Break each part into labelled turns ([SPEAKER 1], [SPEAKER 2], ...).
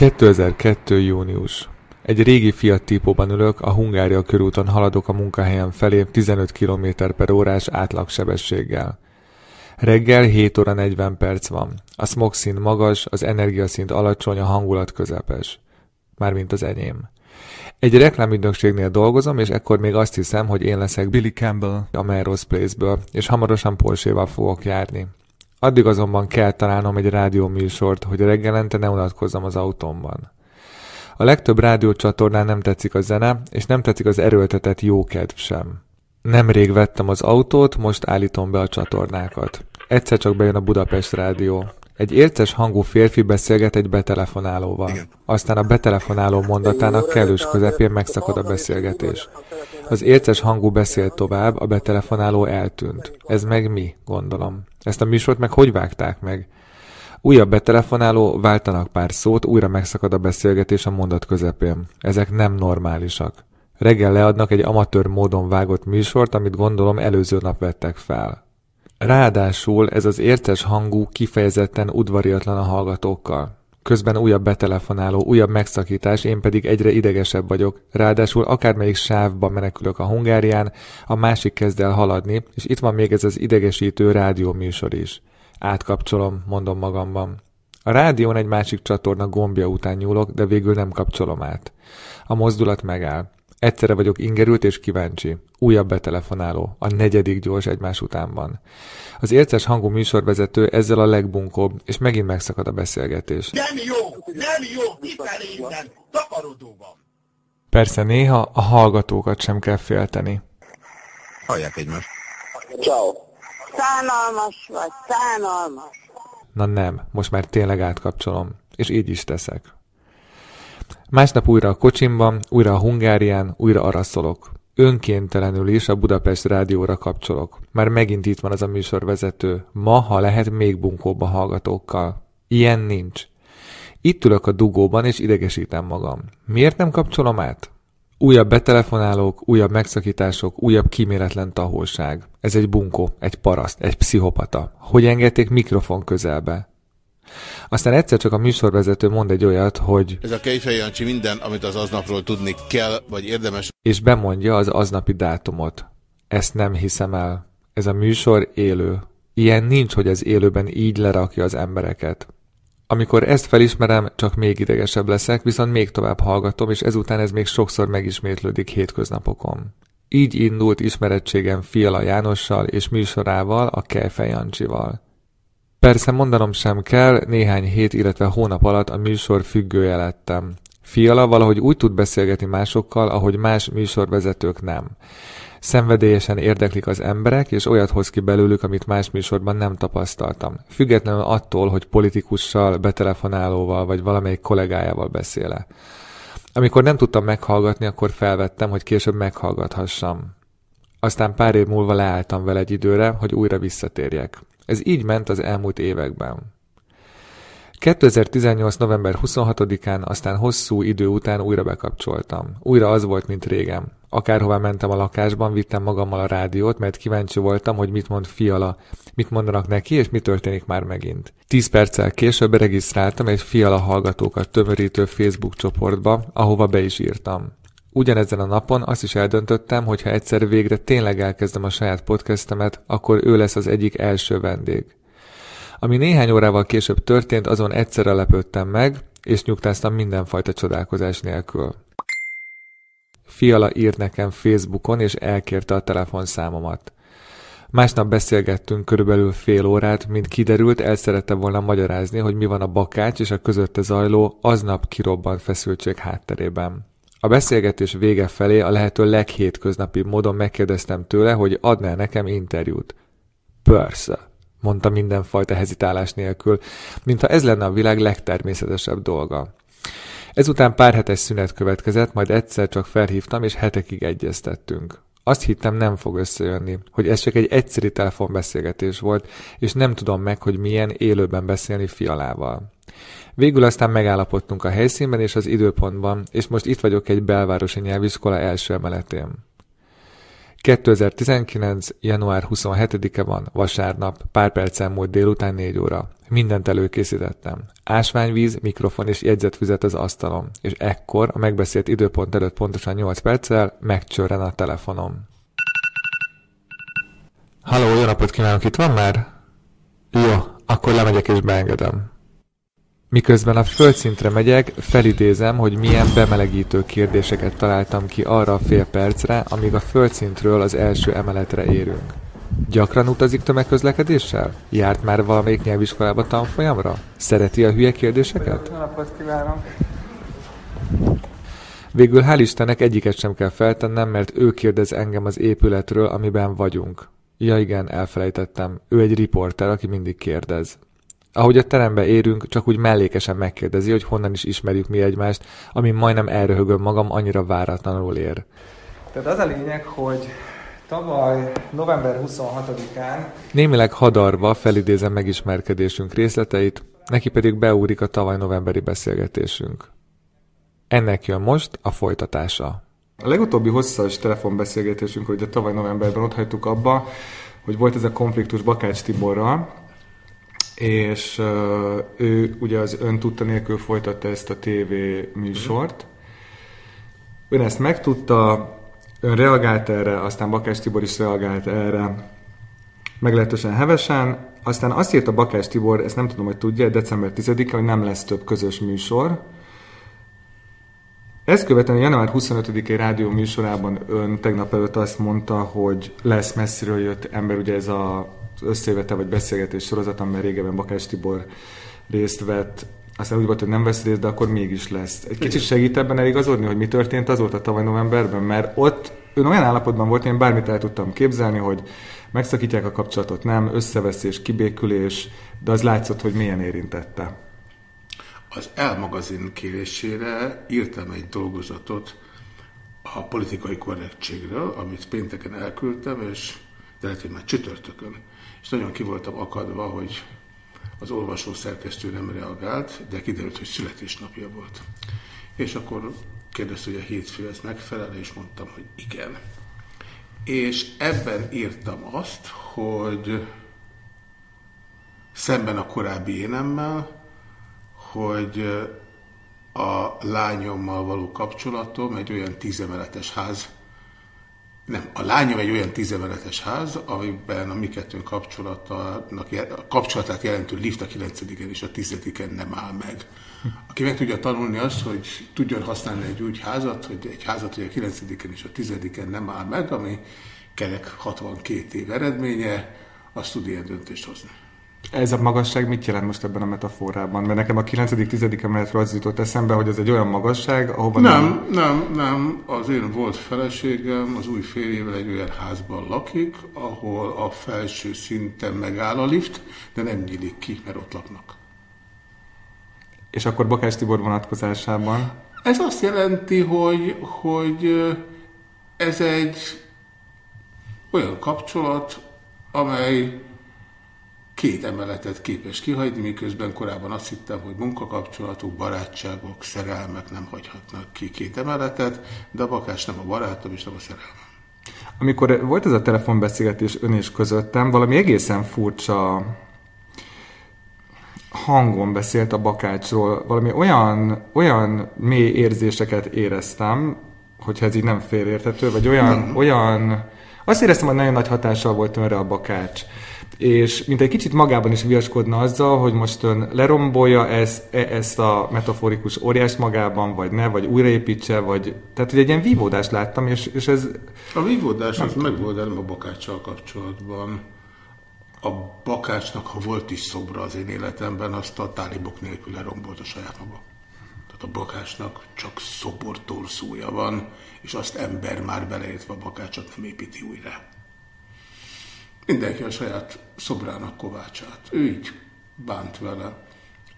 [SPEAKER 1] 2002. június. Egy régi Fiat típóban ülök, a Hungária körúton haladok a munkahelyem felé 15 km per órás átlagsebességgel. Reggel 7 óra 40 perc van. A smog szint magas, az energiaszint alacsony, a hangulat közepes. Mármint az enyém. Egy reklámügynökségnél dolgozom, és ekkor még azt hiszem, hogy én leszek Billy Campbell a Melrose Place-ből, és hamarosan Porsche-val fogok járni. Addig azonban kell találnom egy rádióműsort, hogy reggelente ne unatkozzam az autómban. A legtöbb rádiócsatornán nem tetszik a zene, és nem tetszik az erőltetett jókedv sem. Nemrég vettem az autót, most állítom be a csatornákat. Egyszer csak bejön a Budapest Rádió. Egy érces hangú férfi beszélget egy betelefonálóval. Aztán a betelefonáló mondatának kellős közepén megszakad a beszélgetés. Az érces hangú beszélt tovább, a betelefonáló eltűnt. Ez meg mi, gondolom. Ezt a műsort meg hogy vágták meg? Újabb betelefonáló, váltanak pár szót, újra megszakad a beszélgetés a mondat közepén. Ezek nem normálisak. Reggel leadnak egy amatőr módon vágott műsort, amit gondolom előző nap vettek fel. Ráadásul ez az érces hangú kifejezetten udvariatlan a hallgatókkal. Közben újabb betelefonáló, újabb megszakítás, én pedig egyre idegesebb vagyok. Ráadásul akármelyik sávba menekülök a Hungárián, a másik kezd el haladni, és itt van még ez az idegesítő rádióműsor is. Átkapcsolom, mondom magamban. A rádión egy másik csatorna gombja után nyúlok, de végül nem kapcsolom át. A mozdulat megáll. Egyszerre vagyok ingerült és kíváncsi. Újabb betelefonáló. A negyedik gyors egymás után van. Az érces hangú műsorvezető ezzel a legbunkóbb, és megint megszakad a beszélgetés.
[SPEAKER 2] Nem jó! Nem jó! Kifelé! Takarodóban!
[SPEAKER 1] Persze néha a hallgatókat sem kell félteni.
[SPEAKER 3] Hallják egymást.
[SPEAKER 4] Ciao. Szánalmas vagy, szánalmas.
[SPEAKER 1] Na nem, most már tényleg átkapcsolom, és így is teszek. Másnap újra a kocsimban, újra a Hungárián, újra araszolok. Önkéntelenül is a Budapest rádióra kapcsolok. Már megint itt van az a műsorvezető. Ma, ha lehet, még bunkóbb a hallgatókkal. Ilyen nincs. Itt ülök a dugóban, és idegesítem magam. Miért nem kapcsolom át? Újabb betelefonálók, újabb megszakítások, újabb kíméletlen tahóság. Ez egy bunkó, egy paraszt, egy pszichopata. Hogy engedték mikrofon közelbe? Aztán egyszer csak a műsorvezető mond egy olyat, hogy
[SPEAKER 3] Ez a Kejfej Jancsi minden, amit az aznapról tudni kell, vagy érdemes.
[SPEAKER 1] és bemondja az aznapi dátumot. Ezt nem hiszem el. Ez a műsor élő. Ilyen nincs, hogy ez élőben így lerakja az embereket. Amikor ezt felismerem, csak még idegesebb leszek, viszont még tovább hallgatom, és ezután ez még sokszor megismétlődik hétköznapokon. Így indult ismerettségem Fiala Jánossal és műsorával, a Kejfej Jancsival. Persze mondanom sem kell, néhány hét, illetve hónap alatt a műsor függője lettem. Fiala valahogy úgy tud beszélgetni másokkal, ahogy más műsorvezetők nem. Szenvedélyesen érdeklik az emberek, és olyat hoz ki belőlük, amit más műsorban nem tapasztaltam. Függetlenül attól, hogy politikussal, betelefonálóval vagy valamelyik kollégájával beszéle. Amikor nem tudtam meghallgatni, akkor felvettem, hogy később meghallgathassam. Aztán pár év múlva leálltam vele egy időre, hogy újra visszatérjek. Ez így ment az elmúlt években. 2018. november 26-án, aztán hosszú idő után újra bekapcsoltam. Újra az volt, mint régen. Akárhová mentem a lakásban, vittem magammal a rádiót, mert kíváncsi voltam, hogy mit mond Fiala, mit mondanak neki, és mi történik már megint. Tíz perccel később regisztráltam egy Fiala hallgatókat tömörítő Facebook csoportba, ahova be is írtam. Ugyanezen a napon azt is eldöntöttem, hogy ha egyszer végre tényleg elkezdem a saját podcastemet, akkor ő lesz az egyik első vendég. Ami néhány órával később történt, azon egyszerre lepődtem meg, és nyugtáztam mindenfajta csodálkozás nélkül. Fiala írt nekem Facebookon, és elkérte a telefonszámomat. Másnap beszélgettünk körülbelül fél órát, mint kiderült, el szerette volna magyarázni, hogy mi van a bakács és a közötte zajló, aznap kirobbant feszültség hátterében. A beszélgetés vége felé a lehető leghétköznapi módon megkérdeztem tőle, hogy adná nekem interjút. Persze, mondta mindenfajta hezitálás nélkül, mintha ez lenne a világ legtermészetesebb dolga. Ezután pár hetes szünet következett, majd egyszer csak felhívtam, és hetekig egyeztettünk. Azt hittem nem fog összejönni, hogy ez csak egy egyszeri telefonbeszélgetés volt, és nem tudom meg, hogy milyen élőben beszélni fialával. Végül aztán megállapodtunk a helyszínben és az időpontban, és most itt vagyok egy belvárosi nyelviskola első emeletén.
[SPEAKER 5] 2019. január 27-e van, vasárnap, pár perc múlt délután 4 óra. Mindent előkészítettem. Ásványvíz, mikrofon és jegyzetfüzet az asztalon, és ekkor, a megbeszélt időpont előtt pontosan 8 perccel megcsörren a telefonom. Halló, jó napot kívánok, itt van már? Jó, akkor lemegyek és beengedem. Miközben a földszintre megyek, felidézem, hogy milyen bemelegítő kérdéseket találtam ki arra a fél percre, amíg a földszintről az első emeletre érünk. Gyakran utazik tömegközlekedéssel? Járt már valamelyik nyelviskolába tanfolyamra? Szereti a hülye kérdéseket?
[SPEAKER 1] Jó napot kívánok!
[SPEAKER 5] Végül hál' Istennek egyiket sem kell feltennem, mert ő kérdez engem az épületről, amiben vagyunk. Ja igen, elfelejtettem. Ő egy riporter, aki mindig kérdez. Ahogy a terembe érünk, csak úgy mellékesen megkérdezi, hogy honnan is ismerjük mi egymást, ami majdnem elröhögöm magam, annyira váratlanul ér.
[SPEAKER 1] Tehát az a lényeg, hogy tavaly november 26-án...
[SPEAKER 5] Némileg hadarva felidézem megismerkedésünk részleteit, neki pedig beúrik a tavaly novemberi beszélgetésünk. Ennek jön most a folytatása.
[SPEAKER 1] A legutóbbi hosszas telefonbeszélgetésünk, hogy a tavaly novemberben ott hagytuk abba, hogy volt ez a konfliktus Bakács Tiborral, és uh, ő ugye az ön tudta nélkül folytatta ezt a TV műsort. Ön ezt megtudta, ön reagált erre, aztán Bakás Tibor is reagált erre meglehetősen hevesen, aztán azt írta Bakás Tibor, ezt nem tudom, hogy tudja, december 10-e, hogy nem lesz több közös műsor, ezt követően január 25-i rádió műsorában ön tegnap előtt azt mondta, hogy lesz messziről jött ember, ugye ez a összévete vagy beszélgetés sorozat, amiben régebben Bakás Tibor részt vett, aztán úgy volt, hogy nem vesz részt, de akkor mégis lesz. Egy kicsit segít ebben eligazodni, hogy mi történt azóta tavaly novemberben, mert ott ön olyan állapotban volt, én bármit el tudtam képzelni, hogy megszakítják a kapcsolatot, nem, összeveszés, kibékülés, de az látszott, hogy milyen érintette.
[SPEAKER 3] Az elmagazin kérésére írtam egy dolgozatot a politikai korrektségről, amit pénteken elküldtem, és de lehet, hogy már csütörtökön. És nagyon ki voltam akadva, hogy az olvasó szerkesztő nem reagált, de kiderült, hogy születésnapja volt. És akkor kérdezte, hogy a hétfő ez megfelel, és mondtam, hogy igen. És ebben írtam azt, hogy szemben a korábbi énemmel, hogy a lányommal való kapcsolatom egy olyan tízemeletes ház, nem, a lányom egy olyan tízemeletes ház, amiben a mi kettőnk kapcsolatának, kapcsolatát jelentő lift a 9 és a 10 nem áll meg. Aki meg tudja tanulni azt, hogy tudjon használni egy úgy házat, hogy egy házat, hogy a 9 és a 10 nem áll meg, ami kerek 62 év eredménye, azt tud ilyen döntést hozni.
[SPEAKER 1] Ez a magasság mit jelent most ebben a metaforában? Mert nekem a 9.-10. emeletről az jutott eszembe, hogy ez egy olyan magasság, ahova
[SPEAKER 3] nem... Nem, nem, nem. Az én volt feleségem az új férjével egy olyan házban lakik, ahol a felső szinten megáll a lift, de nem nyílik ki, mert ott laknak.
[SPEAKER 1] És akkor Bakás Tibor vonatkozásában?
[SPEAKER 3] Ez azt jelenti, hogy, hogy ez egy olyan kapcsolat, amely két emeletet képes kihagyni, miközben korábban azt hittem, hogy munkakapcsolatok, barátságok, szerelmek nem hagyhatnak ki két emeletet, de a bakás nem a barátom és nem a szerelmem.
[SPEAKER 1] Amikor volt ez a telefonbeszélgetés ön és közöttem, valami egészen furcsa hangon beszélt a bakácsról, valami olyan, olyan mély érzéseket éreztem, hogyha ez így nem félértető, vagy olyan, nem. olyan azt éreztem, hogy nagyon nagy hatással volt önre a bakács és mint egy kicsit magában is viaskodna azzal, hogy most ön lerombolja ezt, e, ezt a metaforikus óriás magában, vagy ne, vagy újraépítse, vagy... Tehát, hogy egy ilyen vívódást láttam, és, és ez...
[SPEAKER 3] A vívódás az megvolt el a bakáccsal kapcsolatban. A bakácsnak, ha volt is szobra az én életemben, azt a tálibok nélkül lerombolt a saját maga. Tehát a bakácsnak csak szobor torszója van, és azt ember már beleértve a bakácsot nem építi újra. Mindenki a saját szobrának kovácsát. Ő így bánt vele.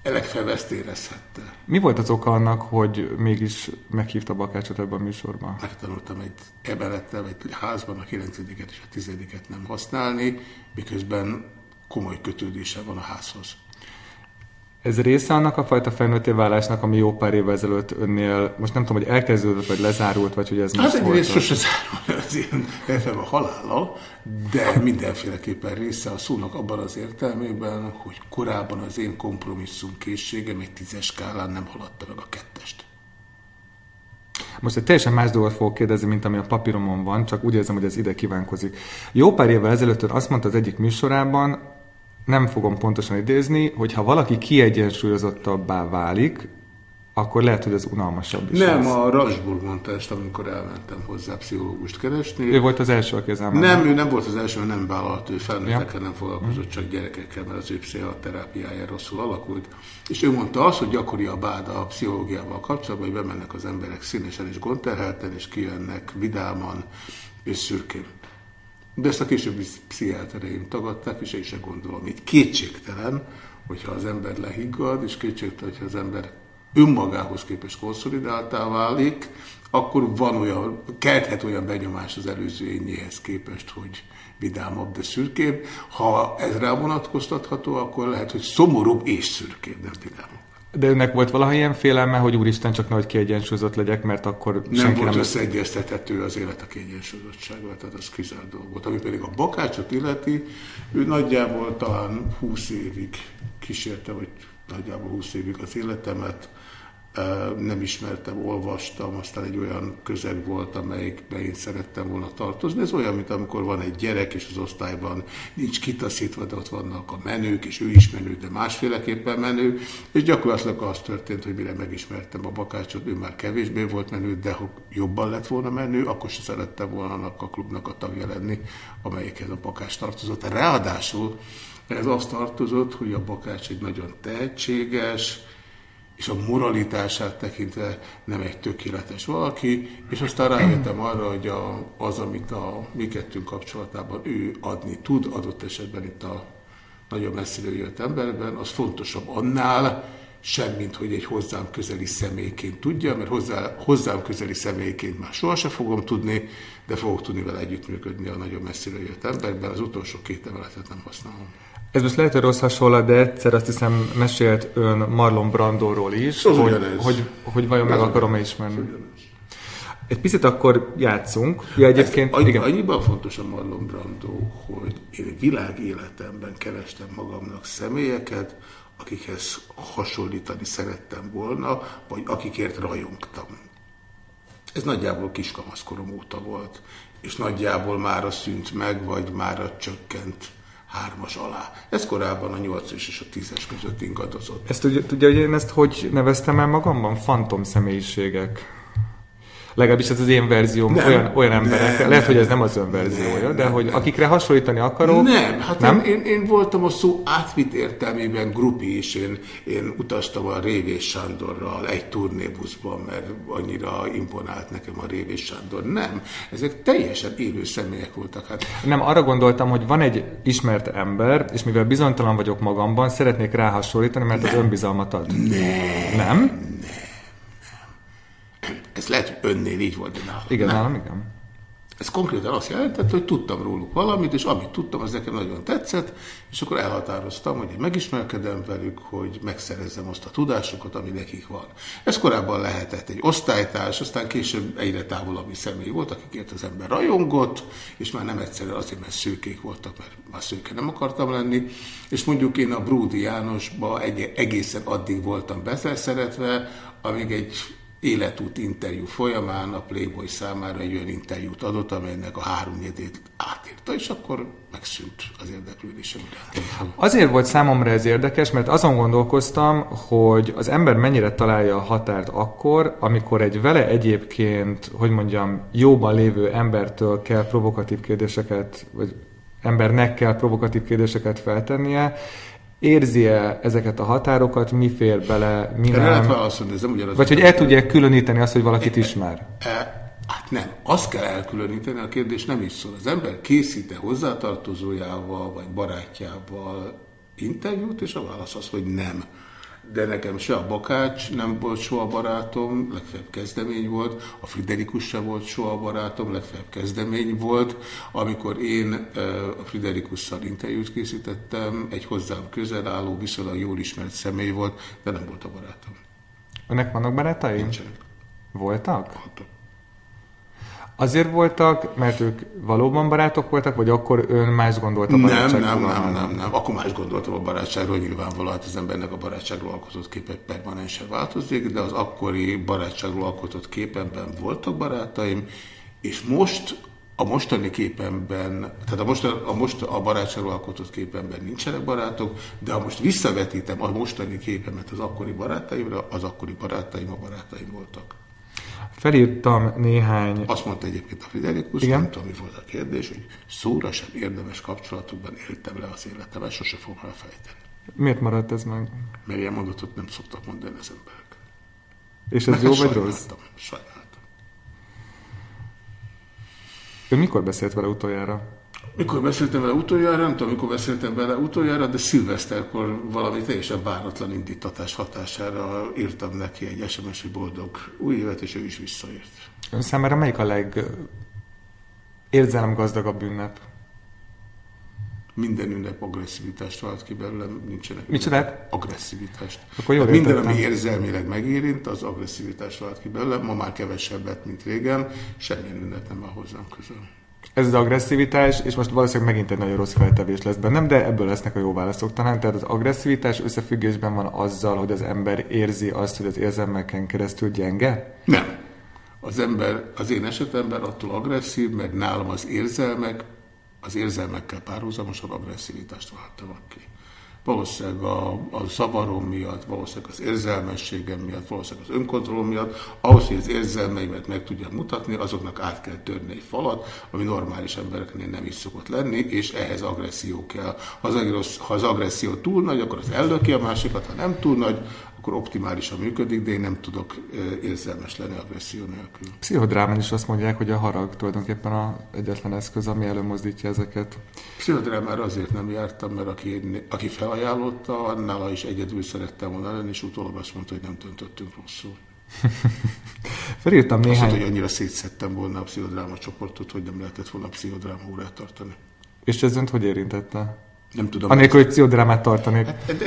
[SPEAKER 3] Legfeljebb ezt érezhette.
[SPEAKER 1] Mi volt az oka annak, hogy mégis meghívta Bakácsot ebben a műsorban?
[SPEAKER 3] Megtanultam egy ebelettel, egy házban a 9 és a 10 nem használni, miközben komoly kötődése van a házhoz.
[SPEAKER 1] Ez része annak a fajta felnőtté válásnak, ami jó pár évvel ezelőtt önnél, most nem tudom, hogy elkezdődött, vagy lezárult, vagy hogy ez
[SPEAKER 3] Hát
[SPEAKER 1] most
[SPEAKER 3] egyrészt
[SPEAKER 1] volt.
[SPEAKER 3] sose zárul az ilyen FM a halállal, de mindenféleképpen része a szónak abban az értelmében, hogy korábban az én kompromisszum készségem egy tízes skálán nem haladta meg a kettest.
[SPEAKER 1] Most egy teljesen más dolgot fogok kérdezni, mint ami a papíromon van, csak úgy érzem, hogy ez ide kívánkozik. Jó pár évvel ezelőtt azt mondta az egyik műsorában, nem fogom pontosan idézni, hogy ha valaki kiegyensúlyozottabbá válik, akkor lehet, hogy az unalmasabb is
[SPEAKER 3] Nem,
[SPEAKER 1] lesz.
[SPEAKER 3] a Rasburg mondta ezt, amikor elmentem hozzá pszichológust keresni.
[SPEAKER 1] Ő volt az első, aki az.
[SPEAKER 3] Nem, ő nem volt az első, nem vállalt, ő felnőttekkel nem foglalkozott, csak gyerekekkel, mert az ő pszichoterápiája rosszul alakult. És ő mondta azt, hogy gyakori a báda a pszichológiával kapcsolatban, hogy bemennek az emberek színesen és gondterhelten, és kijönnek vidáman és szürkén. De ezt a későbbi pszichiátereim tagadták, és én sem gondolom. Itt kétségtelen, hogyha az ember lehiggad, és kétségtelen, hogyha az ember önmagához képest konszolidáltá válik, akkor van olyan, kelthet olyan benyomás az előző ényéhez képest, hogy vidámabb, de szürkébb. Ha ez rá vonatkoztatható, akkor lehet, hogy szomorúbb és szürkébb, nem vidámabb.
[SPEAKER 1] De önnek volt valaha ilyen félelme, hogy úristen, csak nehogy kiegyensúlyozott legyek, mert akkor
[SPEAKER 3] Nem
[SPEAKER 1] senki
[SPEAKER 3] volt
[SPEAKER 1] nem...
[SPEAKER 3] összeegyeztethető az élet a kiegyensúlyozottsággal, tehát az kizárt dolog volt. Ami pedig a bakácsot illeti, ő nagyjából talán 20 évig kísérte, vagy nagyjából 20 évig az életemet, nem ismertem, olvastam, aztán egy olyan közeg volt, amelyikben én szerettem volna tartozni. Ez olyan, mint amikor van egy gyerek, és az osztályban nincs kitaszítva, de ott vannak a menők, és ő is menő, de másféleképpen menő, és gyakorlatilag az történt, hogy mire megismertem a bakácsot, ő már kevésbé volt menő, de ha jobban lett volna menő, akkor se szerettem volna annak a klubnak a tagja lenni, amelyikhez a bakács tartozott. Ráadásul ez azt tartozott, hogy a bakács egy nagyon tehetséges, és a moralitását tekintve nem egy tökéletes valaki, és aztán rájöttem arra, hogy a, az, amit a mi kettőnk kapcsolatában ő adni tud, adott esetben itt a nagyon messziről jött emberben, az fontosabb annál, semmint, hogy egy hozzám közeli személyként tudja, mert hozzá, hozzám közeli személyként már sohasem fogom tudni, de fogok tudni vele együttműködni a nagyon messziről jött emberben, az utolsó két emeletet nem használom.
[SPEAKER 1] Ez most lehet, hogy rossz hasonlat, de egyszer azt hiszem mesélt ön Marlon Brandóról is,
[SPEAKER 3] Az
[SPEAKER 1] hogy,
[SPEAKER 3] ugyanez.
[SPEAKER 1] hogy, hogy vajon meg akarom-e ismerni. Egy picit akkor játszunk. Ja, egyébként,
[SPEAKER 3] Annyi,
[SPEAKER 1] igen.
[SPEAKER 3] annyiban fontos a Marlon Brando, hogy én világéletemben kerestem magamnak személyeket, akikhez hasonlítani szerettem volna, vagy akikért rajongtam. Ez nagyjából kiskamaszkorom óta volt, és nagyjából mára szűnt meg, vagy mára csökkent hármas alá. Ez korábban a nyolcas és a tízes között ingadozott.
[SPEAKER 1] Ezt tudja, tudja, hogy én ezt hogy neveztem el magamban? Fantom személyiségek. Legalábbis ez az én verzióm,
[SPEAKER 3] Nem.
[SPEAKER 1] olyan, olyan emberek,
[SPEAKER 3] Nem,
[SPEAKER 1] lehet,
[SPEAKER 3] nem,
[SPEAKER 1] hogy ez nem az ön verziója,
[SPEAKER 3] nem,
[SPEAKER 1] de
[SPEAKER 3] nem,
[SPEAKER 1] hogy
[SPEAKER 3] nem.
[SPEAKER 1] akikre hasonlítani akarok,
[SPEAKER 3] Nem, hát
[SPEAKER 1] nem?
[SPEAKER 3] nem? Én, én, én voltam a szó átvitt értelmében grupi is. Én, én utaztam a Révés Sándorral egy turnébuszban, mert annyira imponált nekem a Révés Sándor. Nem, ezek teljesen élő személyek voltak. Hát
[SPEAKER 1] Nem, arra gondoltam, hogy van egy ismert ember, és mivel bizonytalan vagyok magamban, szeretnék rá hasonlítani, mert az önbizalmat ad. Nem. Nem?
[SPEAKER 3] Ez lehet, hogy önnél így volt, de nálam
[SPEAKER 1] Igen,
[SPEAKER 3] nem.
[SPEAKER 1] nálam igen.
[SPEAKER 3] Ez konkrétan azt jelentette, hogy tudtam róluk valamit, és amit tudtam, az nekem nagyon tetszett, és akkor elhatároztam, hogy én megismerkedem velük, hogy megszerezzem azt a tudásukat, ami nekik van. Ez korábban lehetett egy osztálytárs, aztán később egyre távolabbi személy volt, akikért az ember rajongott, és már nem egyszerűen azért, mert szőkék voltak, mert már szőke nem akartam lenni, és mondjuk én a Bródi Jánosba egy, egészen addig voltam beszeretve, amíg egy életút interjú folyamán a Playboy számára egy olyan interjút adott, amelynek a háromnyedét átírta, és akkor megszűnt az érdeklődésem.
[SPEAKER 1] Azért volt számomra ez érdekes, mert azon gondolkoztam, hogy az ember mennyire találja a határt akkor, amikor egy vele egyébként, hogy mondjam, jóban lévő embertől kell provokatív kérdéseket, vagy embernek kell provokatív kérdéseket feltennie, érzi-e ezeket a határokat, mi fér bele, mi
[SPEAKER 3] Erre lehet
[SPEAKER 1] nem,
[SPEAKER 3] válaszolni, ez nem ugyanaz.
[SPEAKER 1] vagy hogy el tudja különíteni azt, hogy valakit ismer.
[SPEAKER 3] E, Hát nem, azt kell elkülöníteni, a kérdés nem is szól. Az ember készít-e hozzátartozójával, vagy barátjával interjút, és a válasz az, hogy nem. De nekem se a Bakács nem volt soha barátom, legfeljebb kezdemény volt, a Friderikus se volt soha barátom, legfeljebb kezdemény volt. Amikor én a Friderikusszal interjút készítettem, egy hozzám közel álló, viszonylag jól ismert személy volt, de nem volt a barátom.
[SPEAKER 1] Önnek vannak barátai?
[SPEAKER 3] Nincsenek.
[SPEAKER 1] Voltak?
[SPEAKER 3] Voltak.
[SPEAKER 1] Azért voltak, mert ők valóban barátok voltak, vagy akkor ön más gondolt a
[SPEAKER 3] Nem,
[SPEAKER 1] barátságról?
[SPEAKER 3] nem, nem, nem, nem. Akkor más gondoltam a barátságról, nyilvánvalóan hát az embernek a barátságról alkotott képe permanensen változik, de az akkori barátságról alkotott képemben voltak barátaim, és most a mostani képemben, tehát a, most, a, most a barátságról alkotott képemben nincsenek barátok, de ha most visszavetítem a mostani képemet az akkori barátaimra, az akkori barátaim a barátaim voltak.
[SPEAKER 1] Felírtam néhány...
[SPEAKER 3] Azt mondta egyébként a Friderikus,
[SPEAKER 1] Igen?
[SPEAKER 3] nem tudom, mi volt a kérdés, hogy szóra sem érdemes kapcsolatokban éltem le az életemet, sose fogom elfejteni.
[SPEAKER 1] Miért maradt ez meg?
[SPEAKER 3] Mert ilyen mondatot nem szoktak mondani az emberek.
[SPEAKER 1] És ez jó vagy rossz?
[SPEAKER 3] Sajnáltam.
[SPEAKER 1] Ön mikor beszélt vele utoljára?
[SPEAKER 3] Mikor beszéltem vele utoljára, nem tudom, mikor beszéltem vele utoljára, de szilveszterkor valami teljesen váratlan indítatás hatására írtam neki egy SMS, hogy boldog új évet, és ő is visszaírt.
[SPEAKER 1] Ön számára melyik a leg érzelemgazdagabb ünnep?
[SPEAKER 3] Minden ünnep agresszivitást vált ki belőlem, nincsenek
[SPEAKER 1] Micsoda?
[SPEAKER 3] agresszivitást.
[SPEAKER 1] Akkor jól
[SPEAKER 3] Tehát minden, ami érzelmileg megérint, az agresszivitást vált ki belőlem, ma már kevesebbet, mint régen, semmilyen ünnep nem áll hozzám közel.
[SPEAKER 1] Ez az agresszivitás, és most valószínűleg megint egy nagyon rossz feltevés lesz bennem, de ebből lesznek a jó válaszok talán. Tehát az agresszivitás összefüggésben van azzal, hogy az ember érzi azt, hogy az érzelmeken keresztül gyenge?
[SPEAKER 3] Nem. Az ember, az én esetemben attól agresszív, mert nálam az érzelmek, az érzelmekkel párhuzamosan agresszivitást váltanak ki. Valószínűleg a, a zavarom miatt, valószínűleg az érzelmességem miatt, valószínűleg az önkontrollom miatt, ahhoz, hogy az érzelmeimet meg tudjam mutatni, azoknak át kell törni egy falat, ami normális embereknél nem is szokott lenni, és ehhez agresszió kell. Ha az, ha az agresszió túl nagy, akkor az ellöki a másikat, ha nem túl nagy, akkor optimálisan működik, de én nem tudok érzelmes lenni agresszió nélkül.
[SPEAKER 1] Pszichodrámán is azt mondják, hogy a harag tulajdonképpen az egyetlen eszköz, ami előmozdítja ezeket.
[SPEAKER 3] Pszichodrámára azért nem jártam, mert aki, aki felajánlotta, nála is egyedül szerettem volna lenni, és utólag azt mondta, hogy nem döntöttünk rosszul.
[SPEAKER 1] Felírtam
[SPEAKER 3] Azt
[SPEAKER 1] néhány,
[SPEAKER 3] mondta, hogy annyira szétszettem volna a pszichodráma csoportot, hogy nem lehetett volna pszichodráma órát tartani.
[SPEAKER 1] és ez önt hogy érintette?
[SPEAKER 3] Nem tudom.
[SPEAKER 1] Anélkül, hogy pszichodrámát tartanék.
[SPEAKER 3] Hát,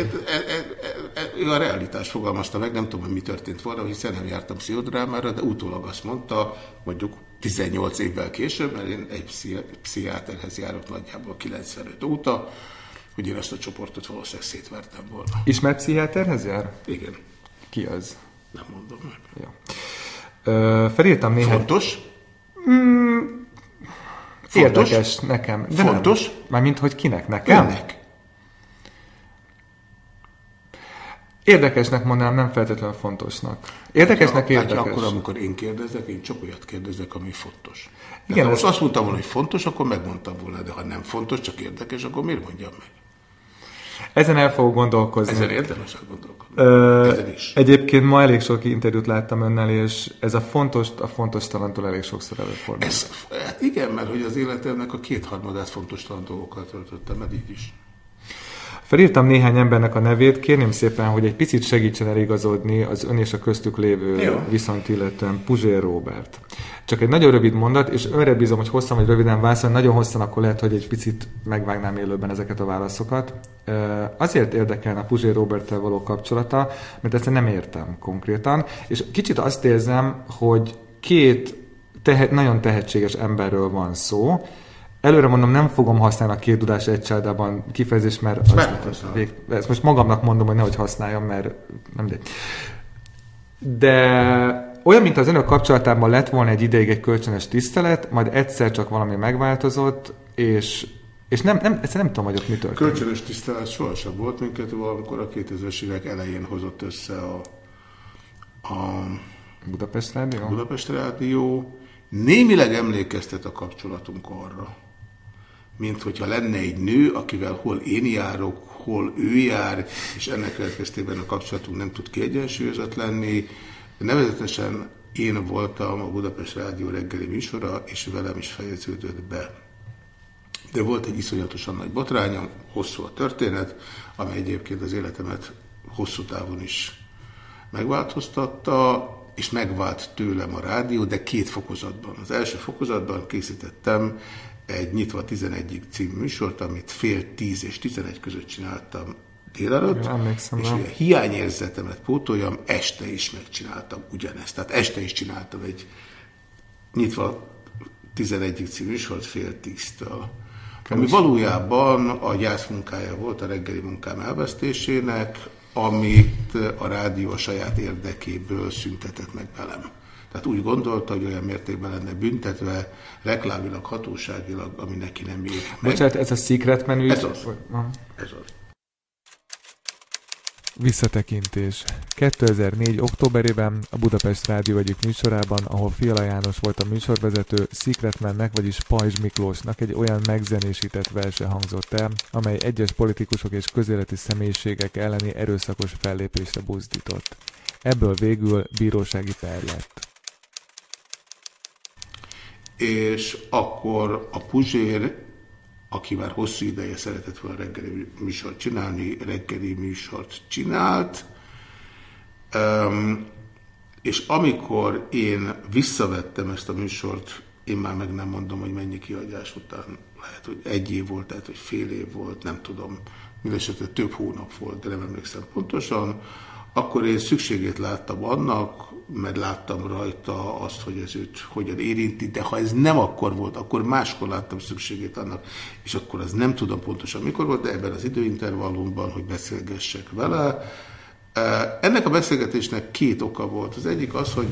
[SPEAKER 3] Ő a realitást fogalmazta meg, nem tudom, hogy mi történt volna, hiszen nem jártam pszichodrámára, de utólag azt mondta, mondjuk 18 évvel később, mert én egy pszichi- pszichiáterhez járok nagyjából 95 óta, hogy én ezt a csoportot valószínűleg szétvertem volna.
[SPEAKER 1] Ismert pszichiáterhez jár?
[SPEAKER 3] Igen,
[SPEAKER 1] Ki az?
[SPEAKER 3] nem mondom meg.
[SPEAKER 1] Ja. Ö, felírtam néhány...
[SPEAKER 3] Fontos?
[SPEAKER 1] Érdekes nekem. De
[SPEAKER 3] Fontos?
[SPEAKER 1] Nem. Mármint, hogy kinek? Nekem?
[SPEAKER 3] Ennek.
[SPEAKER 1] Érdekesnek mondanám, nem feltétlenül fontosnak. Érdekesnek
[SPEAKER 3] Ja,
[SPEAKER 1] érdekes.
[SPEAKER 3] akkor, amikor én kérdezek, én csak olyat kérdezek, ami fontos.
[SPEAKER 1] Igen,
[SPEAKER 3] Igen, ha
[SPEAKER 1] ez-
[SPEAKER 3] most azt mondtam volna, hogy fontos, akkor megmondtam volna, de ha nem fontos, csak érdekes, akkor miért mondjam meg?
[SPEAKER 1] Ezen el fogok gondolkozni.
[SPEAKER 3] Ezen érdemes elgondolkodni.
[SPEAKER 1] Ö,
[SPEAKER 3] Ezen is.
[SPEAKER 1] egyébként ma elég sok interjút láttam önnel, és ez a fontos, a fontos talantól elég sokszor előfordul.
[SPEAKER 3] Ez, hát igen, mert hogy az életemnek a kétharmadát fontos dolgokkal töltöttem, mert így is.
[SPEAKER 1] Felírtam néhány embernek a nevét, kérném szépen, hogy egy picit segítsen eligazodni az ön és a köztük lévő
[SPEAKER 3] Jó.
[SPEAKER 1] viszonyt illetően. Puzsér Robert. Csak egy nagyon rövid mondat, és önre bízom, hogy hosszan vagy röviden válaszol, nagyon hosszan akkor lehet, hogy egy picit megvágnám élőben ezeket a válaszokat. Azért érdekelne a Puzsér Roberttel való kapcsolata, mert ezt nem értem konkrétan, és kicsit azt érzem, hogy két tehe- nagyon tehetséges emberről van szó, Előre mondom, nem fogom használni a két tudás egy csárdában kifejezést, mert az, vég, ezt most magamnak mondom, hogy nehogy használjam, mert nem de. De olyan, mint az önök kapcsolatában lett volna egy ideig egy kölcsönös tisztelet, majd egyszer csak valami megváltozott, és, és nem, nem, egyszerűen nem tudom, hogy ott mi történt.
[SPEAKER 3] Kölcsönös tisztelet sohasem volt minket, valamikor a 2000-es évek elején hozott össze a, a
[SPEAKER 1] Budapest Rádió?
[SPEAKER 3] Budapest Rádió. Némileg emlékeztet a kapcsolatunk arra, mint hogyha lenne egy nő, akivel hol én járok, hol ő jár, és ennek következtében a kapcsolatunk nem tud kiegyensúlyozott lenni. Nevezetesen én voltam a Budapest Rádió reggeli műsora, és velem is fejeződött be. De volt egy iszonyatosan nagy botrányom, hosszú a történet, ami egyébként az életemet hosszú távon is megváltoztatta, és megvált tőlem a rádió, de két fokozatban. Az első fokozatban készítettem egy Nyitva 11-ig című műsort, amit fél 10 és 11 között csináltam délelőtt, és a hiányérzetemet pótoljam, este is megcsináltam ugyanezt. Tehát este is csináltam egy Nyitva 11 című műsort fél tíztől. Ami valójában a gyászmunkája volt a reggeli munkám elvesztésének, amit a rádió a saját érdekéből szüntetett meg velem. Tehát úgy gondolta, hogy olyan mértékben lenne büntetve, reklámilag, hatóságilag, ami neki nem ér.
[SPEAKER 1] Bocsánat, ez a secret menü?
[SPEAKER 3] Ez az. Ez az.
[SPEAKER 5] Visszatekintés. 2004. októberében a Budapest Rádió egyik műsorában, ahol Fiala János volt a műsorvezető, Secretmannek, vagyis Pajzs Miklósnak egy olyan megzenésített verse hangzott el, amely egyes politikusok és közéleti személyiségek elleni erőszakos fellépésre buzdított. Ebből végül bírósági per lett.
[SPEAKER 3] És akkor a Puzsér aki már hosszú ideje szeretett volna reggeli műsort csinálni, reggeli műsort csinált. Um, és amikor én visszavettem ezt a műsort, én már meg nem mondom, hogy mennyi kiadás után, lehet, hogy egy év volt, lehet, hogy fél év volt, nem tudom, mindesetre több hónap volt, de nem emlékszem pontosan, akkor én szükségét láttam annak, mert láttam rajta azt, hogy ez őt hogyan érinti, de ha ez nem akkor volt, akkor máskor láttam szükségét annak, és akkor az nem tudom pontosan mikor volt, de ebben az időintervallumban, hogy beszélgessek vele. Ennek a beszélgetésnek két oka volt. Az egyik az, hogy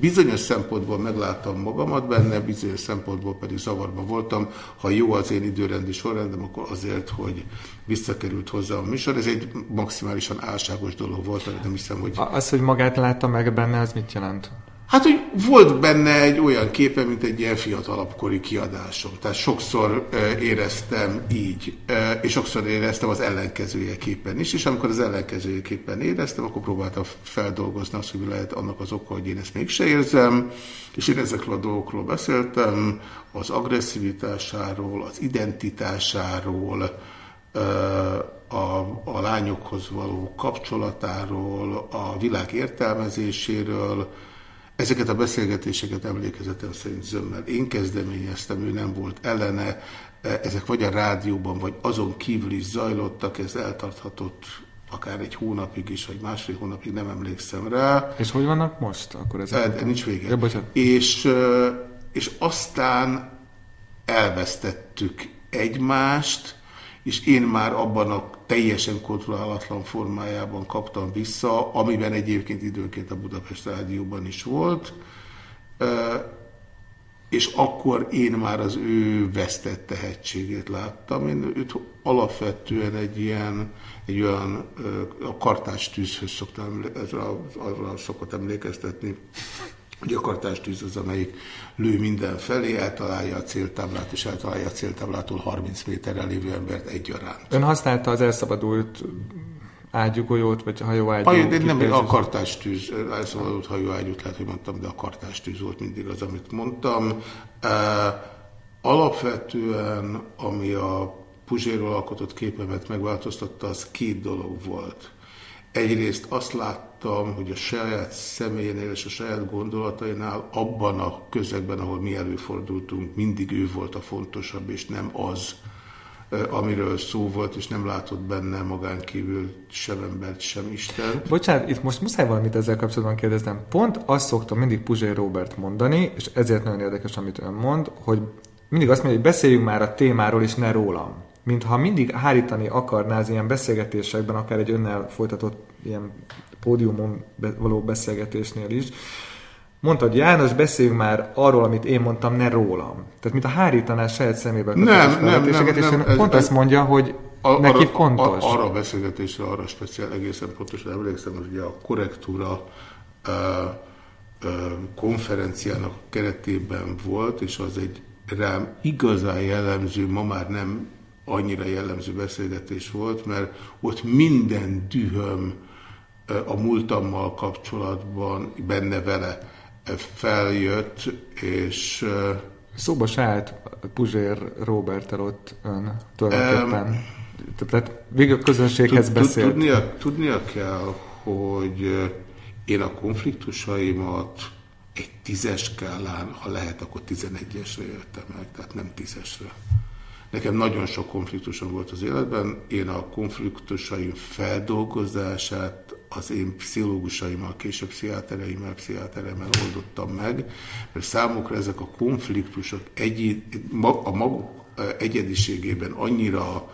[SPEAKER 3] bizonyos szempontból megláttam magamat benne, bizonyos szempontból pedig zavarban voltam. Ha jó az én időrendi sorrendem, akkor azért, hogy visszakerült hozzá a műsor. Ez egy maximálisan álságos dolog volt, nem hiszem, hogy...
[SPEAKER 1] Az, hogy magát látta meg benne, az mit jelent?
[SPEAKER 3] Hát, hogy volt benne egy olyan képe, mint egy ilyen fiatalabbkori kiadásom. Tehát sokszor éreztem így, és sokszor éreztem az ellenkezőjeképpen is, és amikor az ellenkezőjeképpen éreztem, akkor próbáltam feldolgozni azt, hogy lehet annak az oka, hogy én ezt mégse érzem, és én ezekről a dolgokról beszéltem, az agresszivitásáról, az identitásáról, a, a lányokhoz való kapcsolatáról, a világ értelmezéséről, Ezeket a beszélgetéseket emlékezetem szerint zömmel én kezdeményeztem, ő nem volt ellene, ezek vagy a rádióban, vagy azon kívül is zajlottak, ez eltarthatott akár egy hónapig is, vagy másfél hónapig, nem emlékszem rá.
[SPEAKER 1] És hogy vannak most? Akkor
[SPEAKER 3] ezek nincs vége. Ja, és, és aztán elvesztettük egymást, és én már abban a teljesen kontrollálatlan formájában kaptam vissza, amiben egyébként időnként a Budapest Rádióban is volt, és akkor én már az ő vesztett tehetségét láttam. Én őt alapvetően egy ilyen, egy olyan, a kartás tűzhöz szoktam, arra, arra szokott emlékeztetni, hogy a kartás tűz az, amelyik lő mindenfelé, eltalálja a céltáblát, és eltalálja a céltáblától 30 méterre lévő embert egyaránt.
[SPEAKER 1] Ön használta az elszabadult ágyugolyót, vagy hajóágyú?
[SPEAKER 3] Én nem a kartástűz, elszabadult hajóágyút lehet, hogy mondtam, de a kartástűz volt mindig az, amit mondtam. Alapvetően, ami a Puzséról alkotott képemet megváltoztatta, az két dolog volt. Egyrészt azt láttam, hogy a saját személyénél és a saját gondolatainál abban a közegben, ahol mi előfordultunk, mindig ő volt a fontosabb, és nem az, amiről szó volt, és nem látott benne magán kívül sem embert, sem Isten.
[SPEAKER 1] Bocsánat, itt most muszáj valamit ezzel kapcsolatban kérdeznem. Pont azt szoktam mindig Puzsé Robert mondani, és ezért nagyon érdekes, amit ön mond, hogy mindig azt mondja, hogy beszéljünk már a témáról, és ne rólam mintha mindig hárítani akarná az ilyen beszélgetésekben, akár egy önnel folytatott ilyen pódiumon való beszélgetésnél is, Mondtad, János, beszéljünk már arról, amit én mondtam, ne rólam. Tehát, mint a hárítanás saját szemébe
[SPEAKER 3] nem, nem, nem, nem,
[SPEAKER 1] nem, pont ez, azt mondja, hogy a, neki arra, fontos.
[SPEAKER 3] A, arra a beszélgetésre, arra speciál egészen pontosan emlékszem, hogy ugye a korrektúra uh, uh, konferenciának keretében volt, és az egy rám igazán jellemző, ma már nem annyira jellemző beszélgetés volt, mert ott minden dühöm a múltammal kapcsolatban benne vele feljött, és...
[SPEAKER 1] Szóba se állt Puzsér Robert ott ön tulajdonképpen. Tehát végül a közönséghez beszélt.
[SPEAKER 3] Tudnia, tudnia kell, hogy én a konfliktusaimat egy tízes skálán, ha lehet, akkor tizenegyesre éltem meg, tehát nem tízesre. Nekem nagyon sok konfliktusom volt az életben, én a konfliktusaim feldolgozását az én pszichológusaimmal, később pszichiátereimmel, pszichiáteremmel oldottam meg, mert számukra ezek a konfliktusok egy, a maguk egyediségében annyira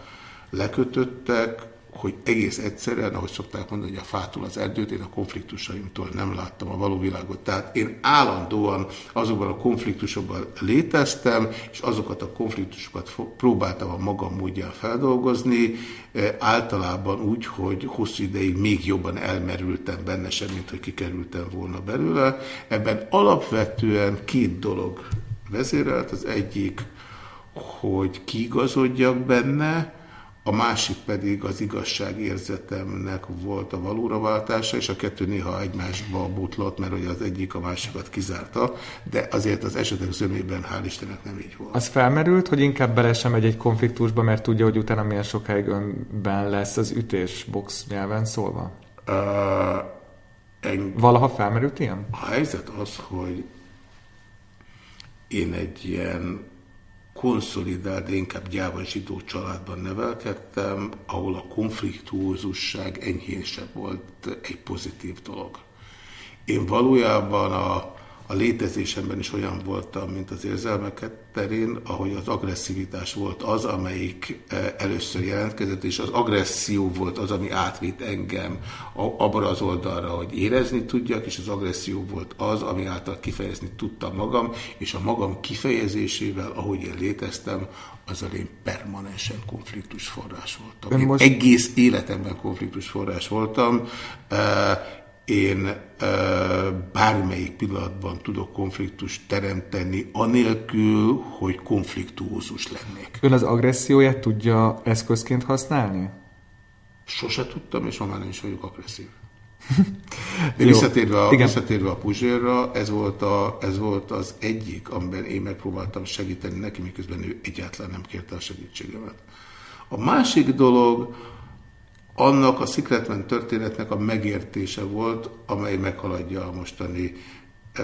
[SPEAKER 3] lekötöttek, hogy egész egyszerűen, ahogy szokták mondani, hogy a fától az erdőt, én a konfliktusaimtól nem láttam a való világot. Tehát én állandóan azokban a konfliktusokban léteztem, és azokat a konfliktusokat próbáltam a magam módján feldolgozni, e, általában úgy, hogy hosszú ideig még jobban elmerültem benne sem, mint hogy kikerültem volna belőle. Ebben alapvetően két dolog vezérelt, az egyik, hogy kiigazodjak benne, a másik pedig az igazságérzetemnek volt a valóra váltása, és a kettő néha egymásba butlott, mert hogy az egyik a másikat kizárta, de azért az esetek zömében hál' Istennek nem így volt.
[SPEAKER 1] Az felmerült, hogy inkább bele sem megy egy konfliktusba, mert tudja, hogy utána milyen sokáig önben lesz az ütés box nyelven szólva? Uh, en... Valaha felmerült ilyen?
[SPEAKER 3] A helyzet az, hogy én egy ilyen konszolidált, de inkább gyáva zsidó családban nevelkedtem, ahol a konfliktuózusság enyhésebb volt egy pozitív dolog. Én valójában a a létezésemben is olyan voltam, mint az érzelmeket terén, ahogy az agresszivitás volt az, amelyik e, először jelentkezett, és az agresszió volt az, ami átvitt engem abban az oldalra, hogy érezni tudjak, és az agresszió volt az, ami által kifejezni tudtam magam, és a magam kifejezésével, ahogy én léteztem, azzal én permanensen konfliktus forrás voltam. Én most... egész életemben konfliktus forrás voltam, e, én bármelyik pillanatban tudok konfliktust teremteni, anélkül, hogy konfliktuózus lennék.
[SPEAKER 1] Ön az agresszióját tudja eszközként használni?
[SPEAKER 3] Sose tudtam, és ma már nem is vagyok agresszív. De visszatérve a, visszatérve a Puzsérra, ez volt, a, ez volt az egyik, amiben én megpróbáltam segíteni neki, miközben ő egyáltalán nem kérte a segítségemet. A másik dolog, annak a Secretman történetnek a megértése volt, amely meghaladja a mostani e,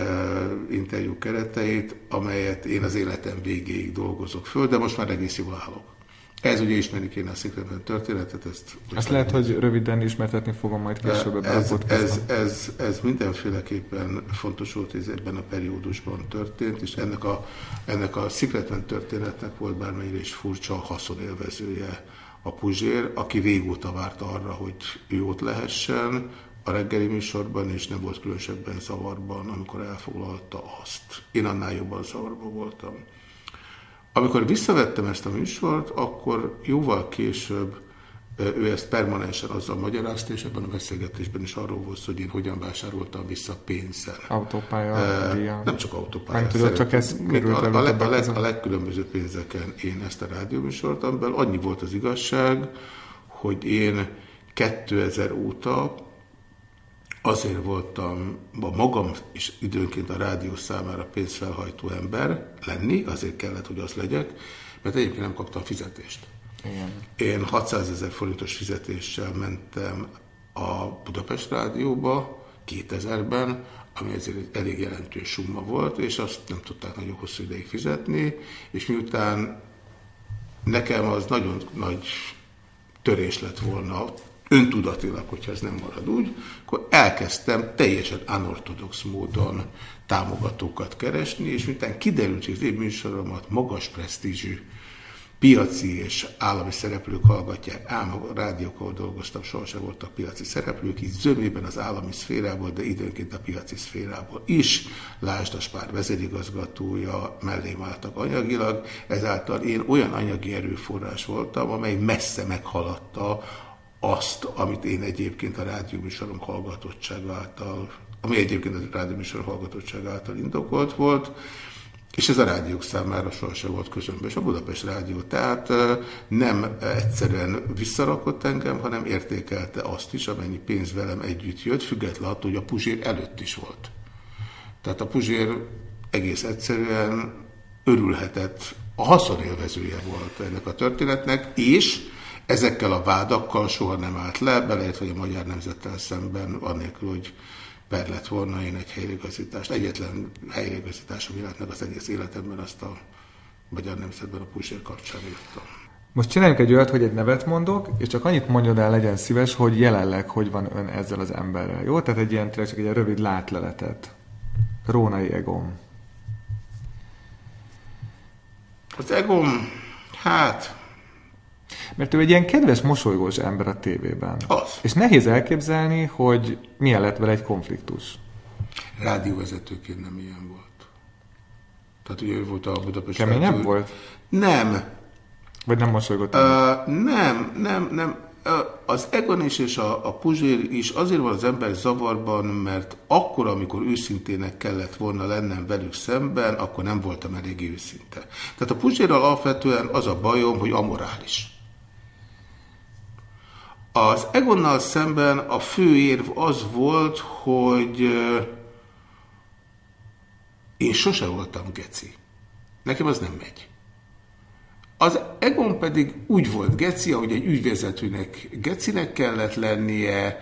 [SPEAKER 3] interjú kereteit, amelyet én az életem végéig dolgozok föl, de most már egész jól állok. Ez ugye ismerni kéne a Secretman történetet. Ezt,
[SPEAKER 1] ezt lehet, hogy röviden ismertetni fogom majd később ebben
[SPEAKER 3] ez, a ez, ez, ez mindenféleképpen fontos volt, hogy ebben a periódusban történt, és ennek a, ennek a Secretman történetnek volt bármennyire is furcsa haszonélvezője a Puzsér, aki régóta várt arra, hogy ott lehessen a reggeli műsorban, és nem volt különösebben zavarban, amikor elfoglalta azt. Én annál jobban zavarban voltam. Amikor visszavettem ezt a műsort, akkor jóval később ő ezt permanensen azzal magyarázta, és ebben a beszélgetésben is arról volt hogy én hogyan vásároltam vissza pénzzel.
[SPEAKER 1] Autópálya,
[SPEAKER 3] uh, Nem csak autópálya. Nem
[SPEAKER 1] tudod, csak ez
[SPEAKER 3] a, a, leg, a, leg, a legkülönbözőbb pénzeken én ezt a rádióműsort, amiben annyi volt az igazság, hogy én 2000 óta azért voltam a magam és időnként a rádió számára pénzfelhajtó ember lenni, azért kellett, hogy az legyek, mert egyébként nem kaptam fizetést. Igen. Én 600 ezer forintos fizetéssel mentem a Budapest Rádióba 2000-ben, ami ezért egy elég jelentős summa volt, és azt nem tudták nagyon hosszú ideig fizetni, és miután nekem az nagyon nagy törés lett volna öntudatilag, hogyha ez nem marad úgy, akkor elkezdtem teljesen anortodox módon támogatókat keresni, és miután kiderült, hogy az én műsoromat magas presztízsű piaci és állami szereplők hallgatják, ám a rádiók, ahol dolgoztam, sohasem voltak piaci szereplők, így zömében az állami szférából, de időnként a piaci szférából is. Lásd a Spár vezérigazgatója mellém álltak anyagilag, ezáltal én olyan anyagi erőforrás voltam, amely messze meghaladta azt, amit én egyébként a rádióműsorom hallgatottság által, ami egyébként a rádióműsorom hallgatottság által indokolt volt, és ez a rádiók számára sohasem volt közömbös. A Budapest Rádió tehát nem egyszerűen visszarakott engem, hanem értékelte azt is, amennyi pénz velem együtt jött, függetlenül attól, hogy a Puzsér előtt is volt. Tehát a Puzsér egész egyszerűen örülhetett, a haszonélvezője volt ennek a történetnek, és Ezekkel a vádakkal soha nem állt le, beleértve, hogy a magyar nemzettel szemben, annélkül, hogy per lett volna én egy helyreigazítást. Egyetlen helyreigazításom jelent meg az egész életemben, azt a magyar nemzetben a Puzsér kapcsán írtam.
[SPEAKER 1] Most csináljunk egy olyat, hogy egy nevet mondok, és csak annyit mondjon el, legyen szíves, hogy jelenleg hogy van ön ezzel az emberrel. Jó? Tehát egy ilyen, csak egy ilyen rövid látleletet. Rónai Egom.
[SPEAKER 3] Az Egom, hát...
[SPEAKER 1] Mert ő egy ilyen kedves, mosolygós ember a tévében.
[SPEAKER 3] Az.
[SPEAKER 1] És nehéz elképzelni, hogy milyen lett vele egy konfliktus.
[SPEAKER 3] Rádióvezetőként nem ilyen volt. Tehát ugye ő volt a Budapest
[SPEAKER 1] Keményebb
[SPEAKER 3] rádió-
[SPEAKER 1] volt?
[SPEAKER 3] Nem,
[SPEAKER 1] Vagy nem mosolygott?
[SPEAKER 3] Uh, nem, nem, nem. Uh, az Egon is és a, a Puzsér is azért van az ember zavarban, mert akkor, amikor őszintének kellett volna lennem velük szemben, akkor nem voltam elég őszinte. Tehát a Puzsérral alapvetően az a bajom, hogy amorális. Az Egonnal szemben a fő érv az volt, hogy én sose voltam geci. Nekem az nem megy. Az Egon pedig úgy volt geci, ahogy egy ügyvezetőnek gecinek kellett lennie.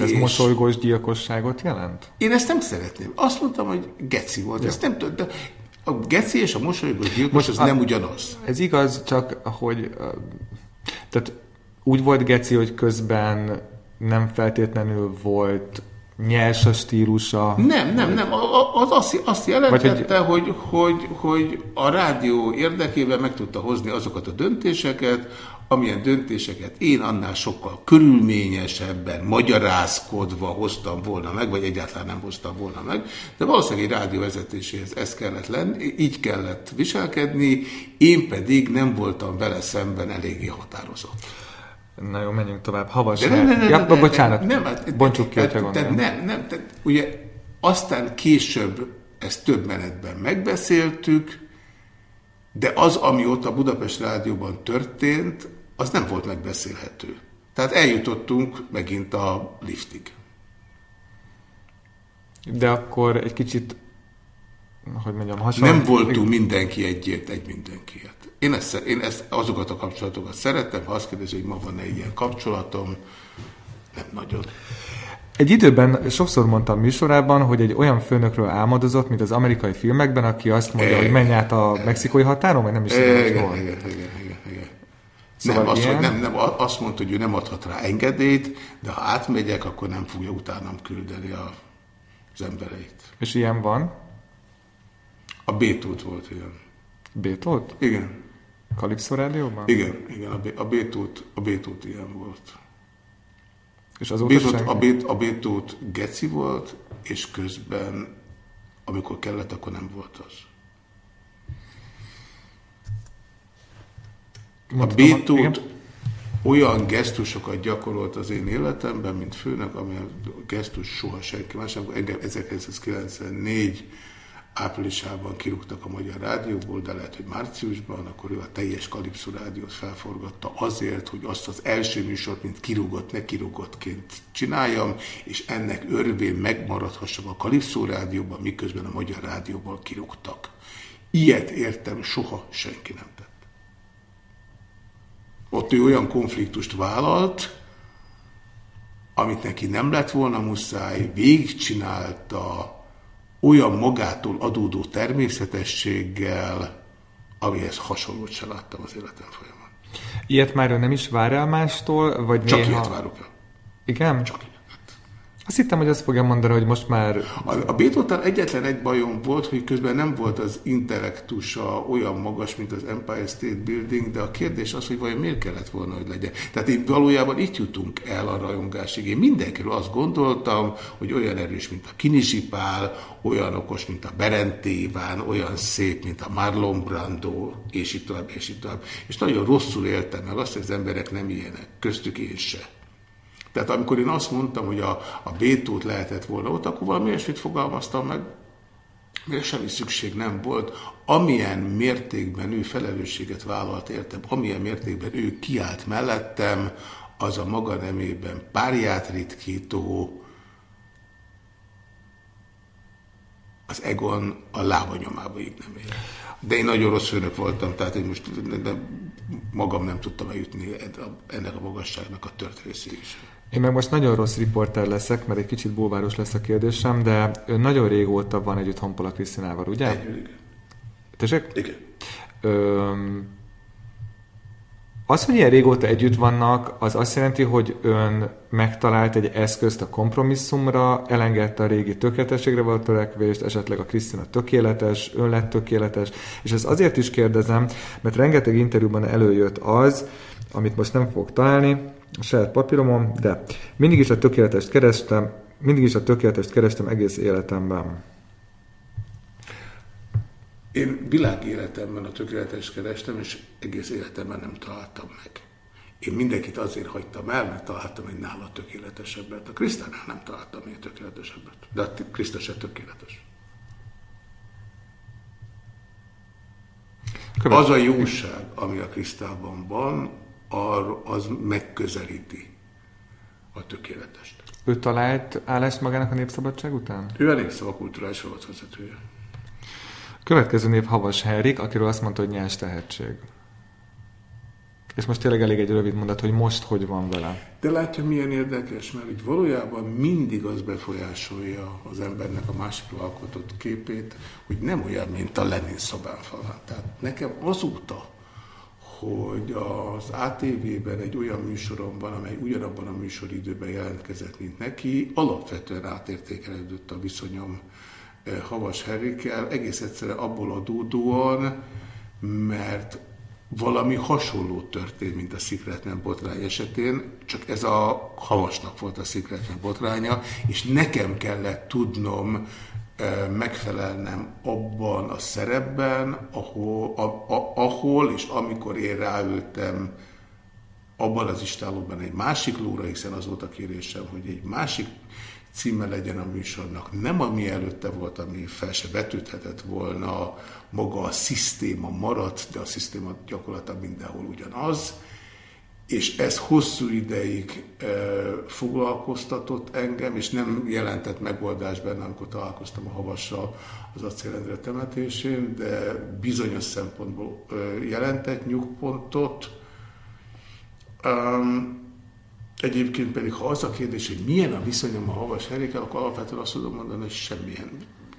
[SPEAKER 1] Ez
[SPEAKER 3] és
[SPEAKER 1] mosolygós gyilkosságot jelent?
[SPEAKER 3] Én ezt nem szeretném. Azt mondtam, hogy geci volt. Ezt nem tudom, de a geci és a mosolygós gyilkos
[SPEAKER 1] Most
[SPEAKER 3] az
[SPEAKER 1] a-
[SPEAKER 3] nem ugyanaz.
[SPEAKER 1] Ez igaz, csak hogy... Tehát úgy volt Geci, hogy közben nem feltétlenül volt nyers a stílusa.
[SPEAKER 3] Nem, nem, nem. Az azt, azt jelentette,
[SPEAKER 1] Vagy
[SPEAKER 3] hogy, hogy, hogy a rádió érdekében meg tudta hozni azokat a döntéseket, amilyen döntéseket én annál sokkal körülményesebben, magyarázkodva hoztam volna meg, vagy egyáltalán nem hoztam volna meg, de valószínűleg egy rádió vezetéséhez ez kellett lenni, így kellett viselkedni, én pedig nem voltam vele szemben eléggé határozott.
[SPEAKER 1] Na jó, menjünk tovább. Havas.
[SPEAKER 3] De nem, nem, nem,
[SPEAKER 1] ja,
[SPEAKER 3] nem, nem,
[SPEAKER 1] bocsánat.
[SPEAKER 3] nem, hát-
[SPEAKER 1] Bontsuk ki,
[SPEAKER 3] tehát- tehát. Nem, nem, tehát ugye aztán később ezt több menetben megbeszéltük, de az, ami ott a Budapest Rádióban történt, az nem volt megbeszélhető. Tehát eljutottunk megint a liftig.
[SPEAKER 1] De akkor egy kicsit, hogy mondjam, hasonló.
[SPEAKER 3] Nem voltunk mindenki egyért, egy mindenkiért. Én, ezt, én ezt, azokat a kapcsolatokat szeretem, ha azt kérdezi, hogy ma van-e egy ilyen kapcsolatom, nem nagyon.
[SPEAKER 1] Egy időben sokszor mondtam műsorában, hogy egy olyan főnökről álmodozott, mint az amerikai filmekben, aki azt mondja, hogy menj át a mexikói határon, vagy nem is tudom, hogy hol.
[SPEAKER 3] igen, igen, igen, igen.
[SPEAKER 1] Szóval
[SPEAKER 3] nem, azt,
[SPEAKER 1] ilyen?
[SPEAKER 3] nem, nem, azt mondta, hogy ő nem adhat rá engedélyt, de ha átmegyek, akkor nem fogja utánam küldeni a, az embereit.
[SPEAKER 1] És ilyen van.
[SPEAKER 3] A Bétót volt ilyen.
[SPEAKER 1] Bétót?
[SPEAKER 3] Igen,
[SPEAKER 1] Kalipszó rádióban?
[SPEAKER 3] igen, igen, a, Bé- a Bétót, a Bétót ilyen volt.
[SPEAKER 1] És
[SPEAKER 3] A
[SPEAKER 1] azóta
[SPEAKER 3] Bétót,
[SPEAKER 1] senki?
[SPEAKER 3] a, Bét, a Bétót geci volt, és közben, amikor kellett, akkor nem volt az. A Bétót olyan gesztusokat gyakorolt az én életemben, mint főnök, amilyen gesztus soha senki más. Engem 1994 áprilisában kirúgtak a Magyar Rádióból, de lehet, hogy márciusban, akkor ő a teljes Kalipszó Rádiót felforgatta azért, hogy azt az első műsort, mint kirúgott, ne kirúgottként csináljam, és ennek örvén megmaradhassak a Kalipszó Rádióban, miközben a Magyar Rádióból kirúgtak. Ilyet értem, soha senki nem tett. Ott ő olyan konfliktust vállalt, amit neki nem lett volna muszáj, végigcsinálta olyan magától adódó természetességgel, amihez hasonlót se láttam az életem folyamán.
[SPEAKER 1] Ilyet már ő nem is vár el mástól, vagy
[SPEAKER 3] Csak
[SPEAKER 1] néha...
[SPEAKER 3] ilyet várok el.
[SPEAKER 1] Igen?
[SPEAKER 3] Csak ilyet.
[SPEAKER 1] Azt hittem, hogy azt fogja mondani, hogy most már
[SPEAKER 3] A, a Beethoven egyetlen egy bajom volt, hogy közben nem volt az intellektusa olyan magas, mint az Empire State Building, de a kérdés az, hogy vajon miért kellett volna, hogy legyen. Tehát itt valójában itt jutunk el a rajongásig. Én mindenkiről azt gondoltam, hogy olyan erős, mint a Kinisipál, olyan okos, mint a Berente Iván, olyan szép, mint a Marlon Brando, és itt tovább, és itt tovább. És nagyon rosszul éltem meg azt, hogy az emberek nem ilyenek, köztük én se. Tehát amikor én azt mondtam, hogy a, a Bétót lehetett volna ott, akkor valami ilyesmit fogalmaztam meg, mire semmi szükség nem volt. Amilyen mértékben ő felelősséget vállalt értem, amilyen mértékben ő kiállt mellettem, az a maga nemében párját ritkító, az Egon a lábanyomába így nem ér. De én nagyon rossz főnök voltam, tehát én most de, magam nem tudtam eljutni ennek a magasságnak a tört részéig.
[SPEAKER 1] Én meg most nagyon rossz riporter leszek, mert egy kicsit búváros lesz a kérdésem, de ön nagyon régóta van együtt Honpola Krisztinával, ugye?
[SPEAKER 3] Igen.
[SPEAKER 1] Tessék?
[SPEAKER 3] Igen.
[SPEAKER 1] Öm, az, hogy ilyen régóta együtt vannak, az azt jelenti, hogy ön megtalált egy eszközt a kompromisszumra, elengedte a régi tökéletességre való törekvést, esetleg a Krisztina tökéletes, ön lett tökéletes, és ezt azért is kérdezem, mert rengeteg interjúban előjött az, amit most nem fogok találni a saját papíromon, de mindig is a tökéletest kerestem, mindig is a tökéletest kerestem egész életemben.
[SPEAKER 3] Én világéletemben a tökéletes kerestem, és egész életemben nem találtam meg. Én mindenkit azért hagytam el, mert találtam egy nála tökéletesebbet. A Krisztánál nem találtam egy tökéletesebbet. De a Krisztus se tökéletes. Követ. Az a jóság, ami a Krisztában van, az megközelíti a tökéletest.
[SPEAKER 1] Ő talált állást magának a Népszabadság után?
[SPEAKER 3] Ő a Népszavakulturális vezetője.
[SPEAKER 1] Következő név Havas Henrik, akiről azt mondta, hogy nyers tehetség. És most tényleg elég egy rövid mondat, hogy most hogy van vele.
[SPEAKER 3] De látja, milyen érdekes, mert hogy valójában mindig az befolyásolja az embernek a másikról alkotott képét, hogy nem olyan, mint a Lenin szobán falán. Tehát nekem azóta, hogy az ATV-ben egy olyan műsorom van, amely ugyanabban a műsoridőben jelentkezett, mint neki, alapvetően átértékelődött a viszonyom Havas Henrikkel, egész egyszerűen abból adódóan, mert valami hasonló történt, mint a Secretman botrány esetén, csak ez a Havasnak volt a Secretman botránya, és nekem kellett tudnom megfelelnem abban a szerepben, ahol, a, a, ahol és amikor én ráültem abban az istálóban egy másik lóra, hiszen az volt a kérésem, hogy egy másik címe legyen a műsornak. Nem ami előtte volt, ami fel se vetődhetett volna, maga a szisztéma maradt, de a szisztéma gyakorlatilag mindenhol ugyanaz, és ez hosszú ideig e, foglalkoztatott engem, és nem jelentett megoldás benne, amikor találkoztam a havassal az acélendre temetésén, de bizonyos szempontból e, jelentett nyugpontot. Um, Egyébként pedig, ha az a kérdés, hogy milyen a viszonyom a havas Henrikkel, akkor alapvetően azt tudom mondani, hogy semmilyen.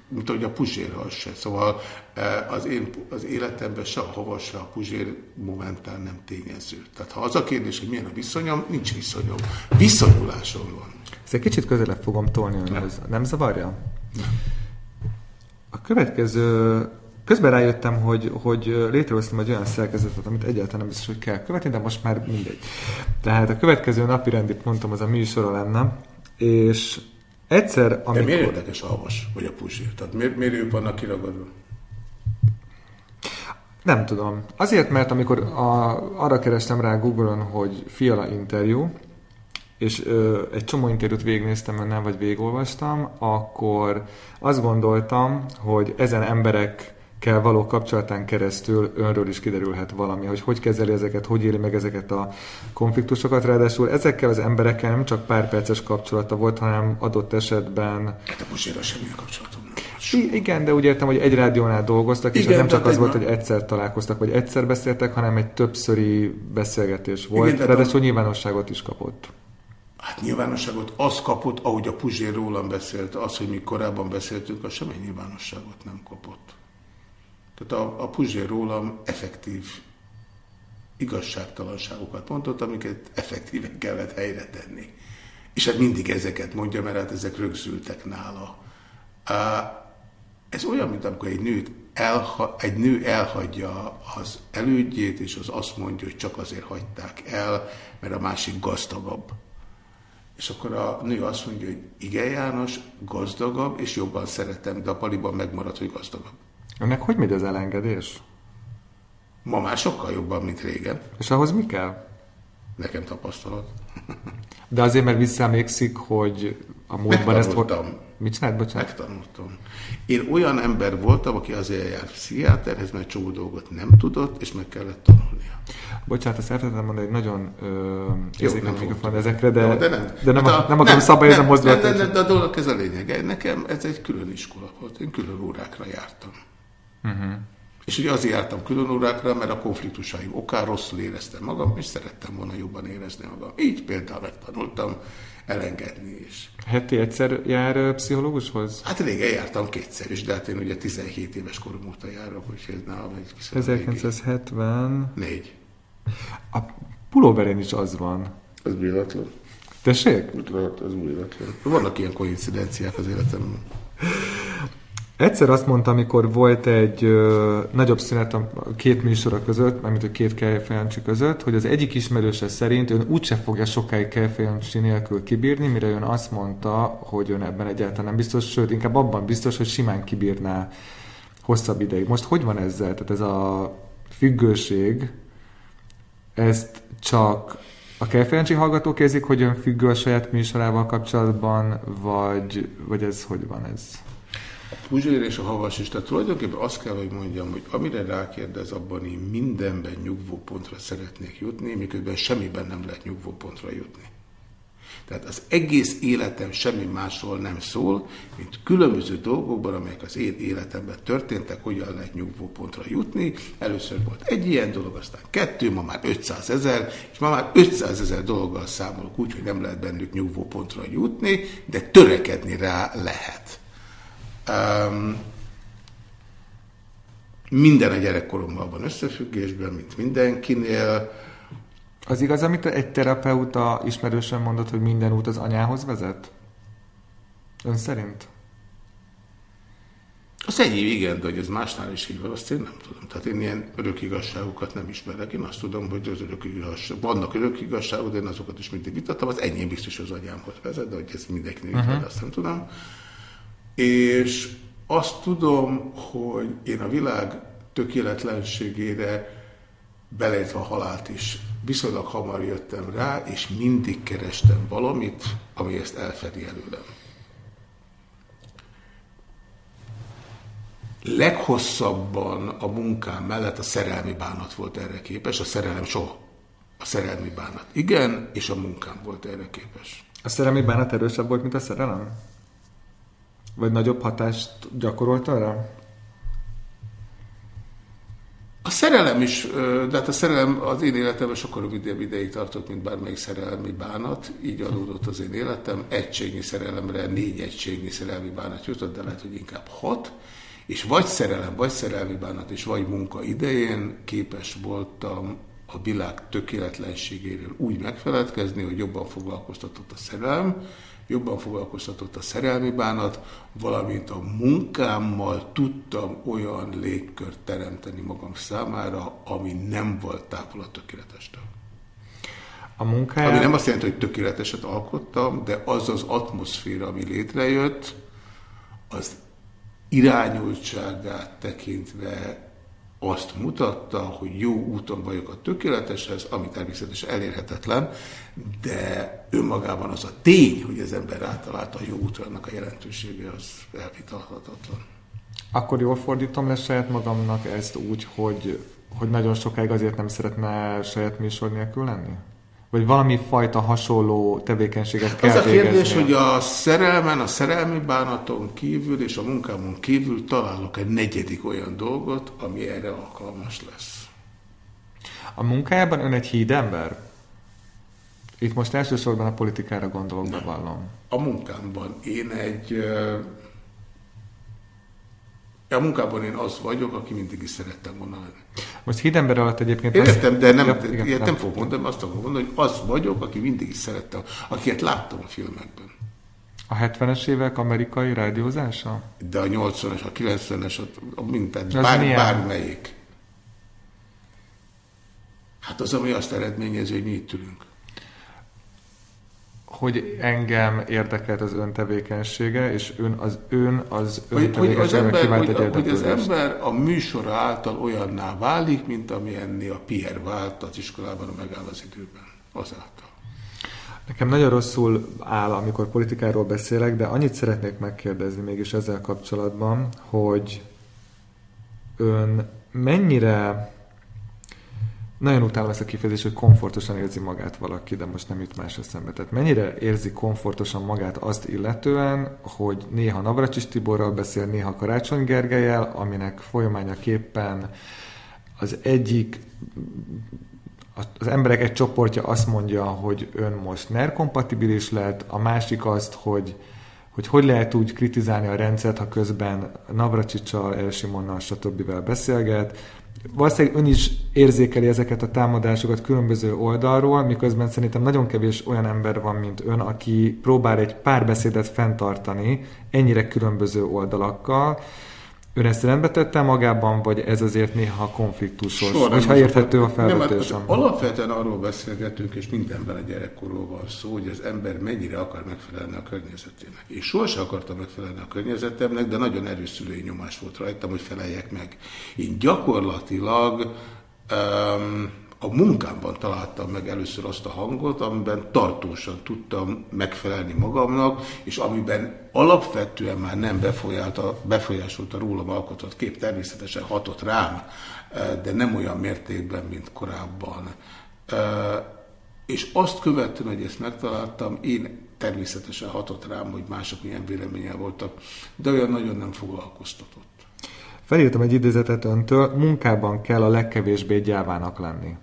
[SPEAKER 3] Mint ahogy a Puzsérral se. Szóval e, az én az életemben se a havas, se a Puzsér momentán nem tényező. Tehát ha az a kérdés, hogy milyen a viszonyom, nincs viszonyom. Viszonyulásom van.
[SPEAKER 1] Ezt egy kicsit közelebb fogom tolni önhöz. Nem. nem zavarja? Nem. A következő Közben rájöttem, hogy, hogy létrehoztam egy olyan szerkezetet, amit egyáltalán nem biztos, hogy kell követni, de most már mindegy. Tehát a következő napi rendi pontom az a műsora lenne, és egyszer, amikor...
[SPEAKER 3] De miért érdekes a havas, vagy a puzsír? Tehát miért, miért ők vannak kiragadva?
[SPEAKER 1] Nem tudom. Azért, mert amikor a, arra kerestem rá Google-on, hogy Fiala interjú, és ö, egy csomó interjút végignéztem önnel, vagy végigolvastam, akkor azt gondoltam, hogy ezen emberek kell való kapcsolatán keresztül önről is kiderülhet valami, hogy hogy kezeli ezeket, hogy éli meg ezeket a konfliktusokat. Ráadásul ezekkel az emberekkel nem csak pár perces kapcsolata volt, hanem adott esetben...
[SPEAKER 3] Hát a Buzsérra semmi kapcsolatom
[SPEAKER 1] I- igen, de úgy értem, hogy egy rádiónál dolgoztak, és igen, nem csak az volt, hogy egyszer találkoztak, vagy egyszer beszéltek, hanem egy többszöri beszélgetés volt. Igen, Ráadásul a... nyilvánosságot is kapott.
[SPEAKER 3] Hát nyilvánosságot az kapott, ahogy a Puzsér rólam beszélt, az, hogy mi korábban beszéltünk, az semmi nyilvánosságot nem kapott. Tehát a, a Puzsér rólam effektív igazságtalanságokat mondott, amiket effektíven kellett helyre tenni. És hát mindig ezeket mondja, mert hát ezek rögzültek nála. Ez olyan, mint amikor egy, nőt elha, egy nő elhagyja az elődjét, és az azt mondja, hogy csak azért hagyták el, mert a másik gazdagabb. És akkor a nő azt mondja, hogy igen János, gazdagabb, és jobban szeretem, de a paliban megmarad, hogy gazdagabb.
[SPEAKER 1] Önnek hogy megy az elengedés?
[SPEAKER 3] Ma már sokkal jobban, mint régen.
[SPEAKER 1] És ahhoz mi kell?
[SPEAKER 3] Nekem tapasztalat.
[SPEAKER 1] De azért, mert visszaemlékszik, hogy a múltban ezt...
[SPEAKER 3] Megtanultam.
[SPEAKER 1] Mit csinált, bocsánat?
[SPEAKER 3] Megtanultam. Én olyan ember voltam, aki azért járt pszichiáterhez, mert csomó dolgot nem tudott, és meg kellett tanulnia.
[SPEAKER 1] Bocsánat, ezt elfelejtettem mondani, hogy nagyon érzékeny mikrofon ezekre, de, Jó, de nem, de nem, hát a, nem akarom szabályozni a mozdulatot.
[SPEAKER 3] De, de, de, de a dolog ez a lényeg. Nekem ez egy külön iskola volt, én külön órákra jártam. Uh-huh. És ugye azért jártam külön órákra, mert a konfliktusaim okán rosszul éreztem magam, és szerettem volna jobban érezni magam. Így például megtanultam elengedni is.
[SPEAKER 1] Heti egyszer jár pszichológushoz?
[SPEAKER 3] Hát régen jártam kétszer is, de hát én ugye 17 éves korom óta járok, úgyhogy ez nálam egy
[SPEAKER 1] kis 1970...
[SPEAKER 3] Négy.
[SPEAKER 1] A pulóverén is az van.
[SPEAKER 3] Ez véletlen.
[SPEAKER 1] Tessék?
[SPEAKER 3] Ez véletlen. Vannak ilyen koincidenciák az életemben.
[SPEAKER 1] Egyszer azt mondta, amikor volt egy ö, nagyobb szünet a két műsora között, mármint a két Kejfejancsi között, hogy az egyik ismerőse szerint ön úgyse fogja sokáig Kejfejancsi nélkül kibírni, mire ön azt mondta, hogy ön ebben egyáltalán nem biztos, sőt, inkább abban biztos, hogy simán kibírná hosszabb ideig. Most hogy van ezzel? Tehát ez a függőség, ezt csak a Kejfejancsi hallgatók érzik, hogy ön függő a saját műsorával kapcsolatban, vagy, vagy ez hogy van ez?
[SPEAKER 3] Puzsér és a Havas is, tehát tulajdonképpen azt kell, hogy mondjam, hogy amire rákérdez, abban én mindenben nyugvópontra szeretnék jutni, miközben semmiben nem lehet nyugvópontra jutni. Tehát az egész életem semmi másról nem szól, mint különböző dolgokban, amelyek az én életemben történtek, hogyan lehet nyugvópontra jutni. Először volt egy ilyen dolog, aztán kettő, ma már 500 ezer, és ma már 500 ezer dologgal számolok úgy, hogy nem lehet bennük nyugvópontra jutni, de törekedni rá lehet. Um, minden a gyerekkoromban van összefüggésben, mint mindenkinél.
[SPEAKER 1] Az igaz, amit egy terapeuta ismerősen mondott, hogy minden út az anyához vezet? Ön szerint?
[SPEAKER 3] Az egy igen, de hogy ez másnál is így van, azt én nem tudom. Tehát én ilyen örök igazságokat nem ismerek. Én azt tudom, hogy az örök igazság, vannak örök igazságok, de én azokat is mindig vitattam. Az enyém biztos az anyámhoz vezet, de hogy ez mindenkinek uh -huh. azt nem tudom. És azt tudom, hogy én a világ tökéletlenségére, beleértve a halált is, viszonylag hamar jöttem rá, és mindig kerestem valamit, ami ezt elfedi előlem. Leghosszabban a munkám mellett a szerelmi bánat volt erre képes, a szerelem soha. A szerelmi bánat igen, és a munkám volt erre képes.
[SPEAKER 1] A szerelmi bánat erősebb volt, mint a szerelem? Vagy nagyobb hatást gyakorolt arra?
[SPEAKER 3] A szerelem is, de hát a szerelem az én életemben sokkal rövidebb ideig tartott, mint bármelyik szerelmi bánat. Így adódott az én életem. Egységnyi szerelemre négy egységnyi szerelmi bánat jutott, de lehet, hogy inkább hat. És vagy szerelem, vagy szerelmi bánat, és vagy munka idején képes voltam a világ tökéletlenségéről úgy megfeledkezni, hogy jobban foglalkoztatott a szerelem, jobban foglalkoztatott a szerelmi bánat, valamint a munkámmal tudtam olyan légkört teremteni magam számára, ami nem volt távol a tökéletestől.
[SPEAKER 1] A munkáját...
[SPEAKER 3] Ami nem azt jelenti, hogy tökéleteset alkottam, de az az atmoszféra, ami létrejött, az irányultságát tekintve azt mutatta, hogy jó úton vagyok a tökéleteshez, ami természetesen elérhetetlen, de önmagában az a tény, hogy az ember átalálta a jó útra, annak a jelentősége az elvitathatatlan.
[SPEAKER 1] Akkor jól fordítom le saját magamnak ezt úgy, hogy, hogy nagyon sokáig azért nem szeretne saját műsor nélkül lenni? Vagy valami fajta hasonló tevékenységet kell
[SPEAKER 3] Az a kérdés, végezni. hogy a szerelmen, a szerelmi bánaton kívül és a munkámon kívül találok egy negyedik olyan dolgot, ami erre alkalmas lesz.
[SPEAKER 1] A munkájában ön egy hídember? Itt most elsősorban a politikára gondolok, bevallom.
[SPEAKER 3] A munkámban én egy a munkában én az vagyok, aki mindig is szerettem volna lenni.
[SPEAKER 1] Most hídember alatt egyébként...
[SPEAKER 3] Értem, de nem, ja, igen, ilyet nem, nem fogok mondani, azt fogom mondani, hogy az vagyok, aki mindig is szerettem, akiket láttam a filmekben.
[SPEAKER 1] A 70-es évek amerikai rádiózása?
[SPEAKER 3] De a 80-es, a 90-es, a minden, bár, bármelyik. Hát az, ami azt eredményezi, hogy mi itt ülünk
[SPEAKER 1] hogy engem érdekelt az ön tevékenysége, és ön az ön az ön
[SPEAKER 3] hogy, hogy az ember, hogy, egy hogy az ember a műsora által olyanná válik, mint ami ennél a Pierre vált az iskolában a megáll az időben. Azáltal.
[SPEAKER 1] Nekem nagyon rosszul áll, amikor politikáról beszélek, de annyit szeretnék megkérdezni mégis ezzel kapcsolatban, hogy ön mennyire nagyon utálom ezt a kifejezést, hogy komfortosan érzi magát valaki, de most nem jut más eszembe. Tehát mennyire érzi komfortosan magát azt illetően, hogy néha Navracsis Tiborral beszél, néha Karácsony Gergelyel, aminek folyamányaképpen az egyik az emberek egy csoportja azt mondja, hogy ön most NER kompatibilis lett, a másik azt, hogy hogy hogy lehet úgy kritizálni a rendszert, ha közben Navracsicsal, Elsimonnal, stb. beszélget, valószínűleg ön is érzékeli ezeket a támadásokat különböző oldalról, miközben szerintem nagyon kevés olyan ember van, mint ön, aki próbál egy párbeszédet fenntartani ennyire különböző oldalakkal, Ön ezt rendbe tette magában, vagy ez azért néha konfliktusos? Soha Hogyha érthető a felvetésem.
[SPEAKER 3] Nem, alapvetően arról beszélgetünk, és mindenben a gyerekkorról van szó, hogy az ember mennyire akar megfelelni a környezetének. És sohasem akartam megfelelni a környezetemnek, de nagyon erős szülői nyomás volt rajtam, hogy feleljek meg. Én gyakorlatilag um, a munkámban találtam meg először azt a hangot, amiben tartósan tudtam megfelelni magamnak, és amiben alapvetően már nem befolyálta, befolyásolta rólam alkotott kép, természetesen hatott rám, eh, de nem olyan mértékben, mint korábban. Eh, és azt követően, hogy ezt megtaláltam, én természetesen hatott rám, hogy mások milyen véleménnyel voltak, de olyan nagyon nem foglalkoztatott.
[SPEAKER 1] Felírtam egy idézetet öntől, munkában kell a legkevésbé gyávának lenni.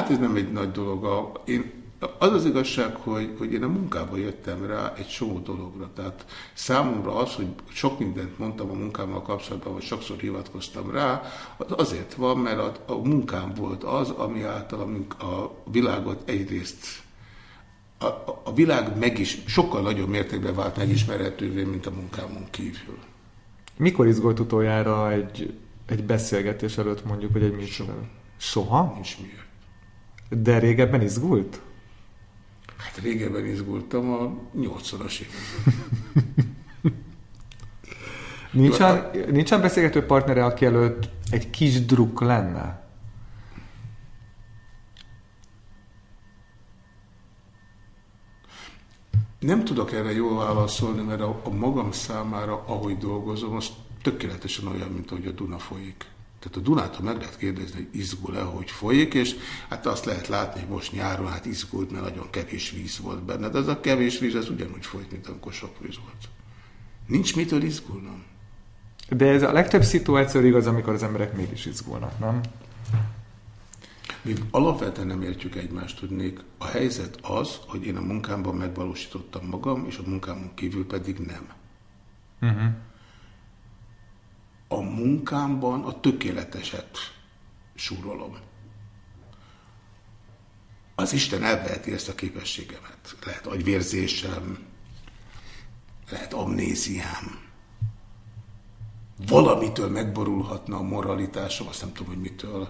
[SPEAKER 3] Hát ez nem egy nagy dolog. A, én, az az igazság, hogy, hogy én a munkába jöttem rá egy csomó dologra. Tehát számomra az, hogy sok mindent mondtam a munkámmal kapcsolatban, vagy sokszor hivatkoztam rá, az azért van, mert a, a munkám volt az, ami által a világot egyrészt a, a világ meg is, sokkal nagyobb mértékben vált megismerhetővé, mint a munkámon kívül.
[SPEAKER 1] Mikor izgolt utoljára egy, egy beszélgetés előtt mondjuk, vagy egy műsor előtt? Soha?
[SPEAKER 3] Nincs miért.
[SPEAKER 1] De régebben izgult?
[SPEAKER 3] Hát régebben izgultam a nyolcszoros
[SPEAKER 1] nincsen, nincsen beszélgető partnere, aki előtt egy kis druk lenne?
[SPEAKER 3] Nem tudok erre jól válaszolni, mert a, a magam számára, ahogy dolgozom, az tökéletesen olyan, mint ahogy a Duna folyik. Tehát a Dunától meg lehet kérdezni, hogy izgul-e, hogy folyik, és hát azt lehet látni, hogy most nyáron hát izgult, mert nagyon kevés víz volt benne. De ez a kevés víz, ez ugyanúgy folyik, mint amikor sok víz volt. Nincs mitől izgulnom.
[SPEAKER 1] De ez a legtöbb szituáció igaz, amikor az emberek mégis izgulnak, nem?
[SPEAKER 3] Mi alapvetően nem értjük egymást, tudnék. A helyzet az, hogy én a munkámban megvalósítottam magam, és a munkámon kívül pedig nem. Uh mhm. -huh a munkámban a tökéleteset súrolom. Az Isten elveheti ezt a képességemet. Lehet agyvérzésem, lehet amnéziám. Valamitől megborulhatna a moralitásom, azt nem tudom, hogy mitől.